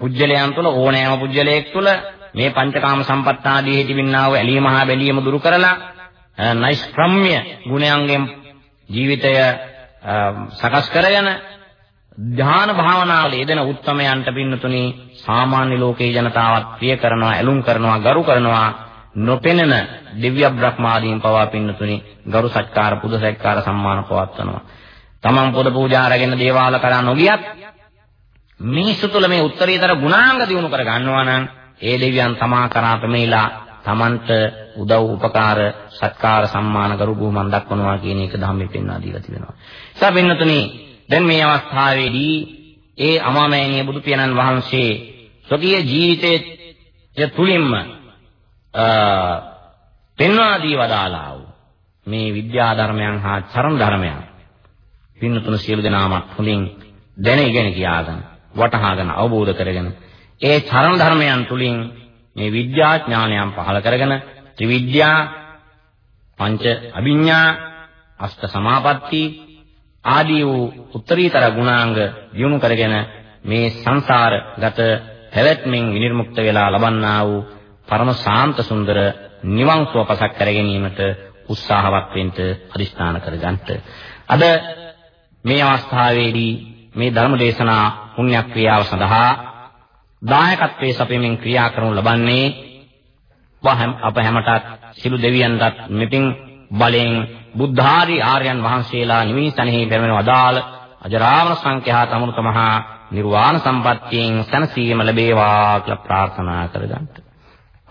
පුජ්‍යලයන් තුළ ඕනෑම පුජ්‍යලයක් තුළ මේ පංචකාම සම්පත් ආදී හිටින්නා වූ ඇලීම හා බැලීම දුරු කරලා නෛෂ්ක්‍රම්‍ය ගුණයන්ගෙන් ජීවිතය සකස් කරගෙන ධ්‍යාන භාවනාවල යෙදෙන උත්තමයන්ට පින්නතුනි සාමාන්‍ය ලෝකේ ජනතාවත් ප්‍රිය කරනවා ඇලුම් කරනවා ගරු කරනවා නොපෙනෙන දිව්‍ය බ්‍රහ්මාදීන් පවා පින්නතුනි ගරු සත්කාර පුද සත්කාර සම්මාන පවත්වනවා. තමන් පොද පූජා අරගෙන දේවාල කරා නොගියත් මිනිස්සු තුළ මේ උත්තරීතර ගුණාංග දිනු කර ගන්නවා නම් ඒ දෙවියන් තමා කරා ප්‍රමේලා තමන්ට උදව් උපකාර සත්කාර සම්මාන කරු බුහුමන් දක්වනවා කියන එක ධම්මෙ පෙන්වා දීලා තිබෙනවා. ඒසා වෙනතුනි දැන් මේ අවස්ථාවේදී ඒ අමාමෑණිය බුදු පියාණන් වහන්සේ ස්වකීය ජීවිතයේ තුලින්ම පෙන්වා දී වදාලා වූ මේ විද්‍යා ධර්මයන් හා චරණ ධර්මයන් පින්නතුන සියලු දෙනාමත් හොඳින් දැන ඉගෙන කියාගෙන වටහාගෙන අවබෝධ කරගෙන ඒ චරණ ධර්මයන් තුලින් මේ විද්‍යා ඥානයන් පහළ කරගෙන ත්‍රිවිද්‍යා පංච අභිඥා අෂ්ට සමාපatti ආදී වූ උත්තරීතර ගුණාංග දියුණු කරගෙන මේ සංසාරගත පැවැත්මෙන් විනිර්මුක්ත වෙලා ලබන්නා වූ පරම ශාන්ත සුන්දර නිවන් සුව පසක් කර ගැනීමට උත්සාහවත් වෙන්න අදිස්ථාන කරගන්නට. අද මේ අවස්ථාවේදී මේ ධර්ම දේශනා පුණ්‍ය ක්‍රියාව සඳහා දායකත්වයේ සපයමින් ක්‍රියා කරනු ලබන්නේ අප හැමටත් සිළු දෙවියන්ටත් මෙපින් බලෙන් බුද්ධාරි ආර්යයන් වහන්සේලා නිමිතනෙහි පෙරමෙන වදාළ අජරාමර සංඛ්‍යාත අමෘත මහා නිර්වාණ සම්පත්තියෙන් සැනසීම ලැබේවා කියලා ප්‍රාර්ථනා කරගන්ට.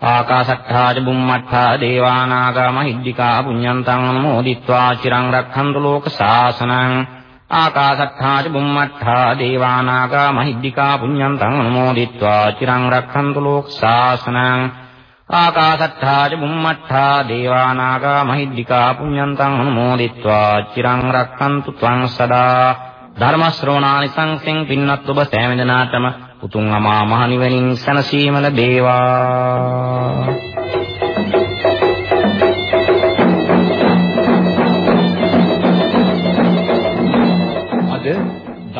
ආකාශත්තා ච බුම්මත්තා දේවානාගා මහිද්దికා පුඤ්ඤන්තං අනුමෝදිත්වා චිරං රක්ඛන්තු ලෝක සාසනං ආකාශත්ථා ච බුම්මත්ථා දේවානාගා මහිද්దికා පුඤ්ඤන්තං අනුමෝදිත්වා චිරං රක්ඛන්තු ලෝක ශාසනං ආකාශත්ථා ච බුම්මත්ථා දේවානාගා මහිද්దికා පුඤ්ඤන්තං අනුමෝදිත්වා චිරං රක්ඛන්තු ත්වං සදා ධර්ම ශ්‍රවණානි සංසෙන් පින්නත් ඔබ සෑම දිනාටම උතුම් අමා මහ නිවනින් සැනසීම ලැබේවා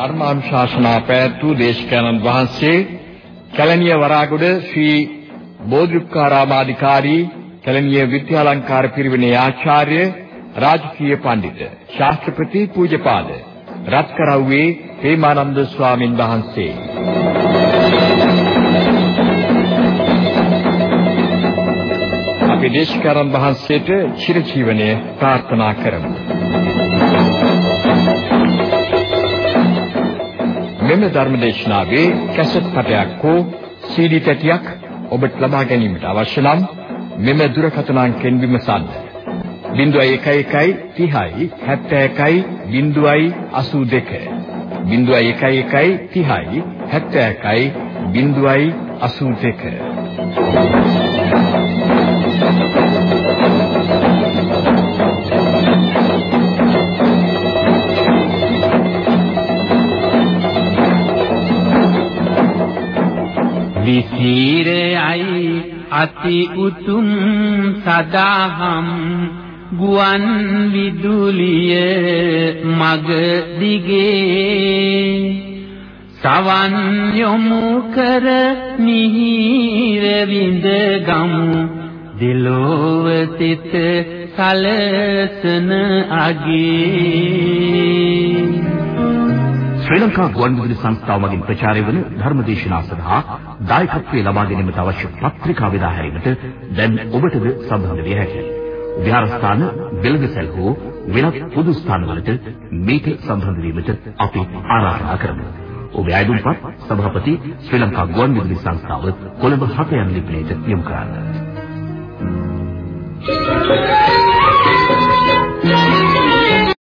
ධර්මානුශාසනා පැවැත්වූ දේශකයන්න් වහන්සේ කැලණිය වරාගොඩ ශ්‍රී බෝධිඋපකාරාමාධිකාරී කැලණිය විද්‍යාලංකාර පිරිවෙනේ ආචාර්ය රාජකීය පඬිතු ශාස්ත්‍රපති පූජ්‍යපාද රත්කරව්වේ හේමානන්ද ස්වාමින් වහන්සේ. අපි දේශකයන්න් වහන්සේට චිරජීවනයේ ප්‍රාර්ථනා කරමු. මෙම ධර්මදේශනාවේ කැසට් පටයක් හෝ CD තැටියක් ඔබට ලබා ගැනීමට අවශ්‍ය නම් මෙම දුරකථන අංකෙන් විමසන්න. 0111 30 71 082 0111 30 71 082 විසීරයයි අති උතුම් සදාහම් ගුවන් විදුලිය මග දිගේ. සවන් යොමු කර මිහිර විඳ ගමු. දිලෝව සිත සලසන අගේ. ශ්‍රී ලංකා ගුවන්විදුලි සංස්ථාව මගින් ප්‍රචාරය වන ධර්මදේශනා සඳහා දායකත්වයේ ලබා ගැනීමට අවශ්‍ය පත්‍රිකා බෙදා හැරීමට දැන් ඔබටද සම්බන්ධ විය හැකියි. විහාරස්ථාන බෙලගසල් හෝ වෙනත් පොදු ස්ථානවලට මේක සම්බන්ධ වීමට අපි ආරාධනා කරමු. ඔබේ අයදුම්පත් සභාපති ශ්‍රී ලංකා ගුවන්විදුලි සංස්ථාව කොළඹ 7 යන ලිපිනයට යොමු කරන්න. Thank you.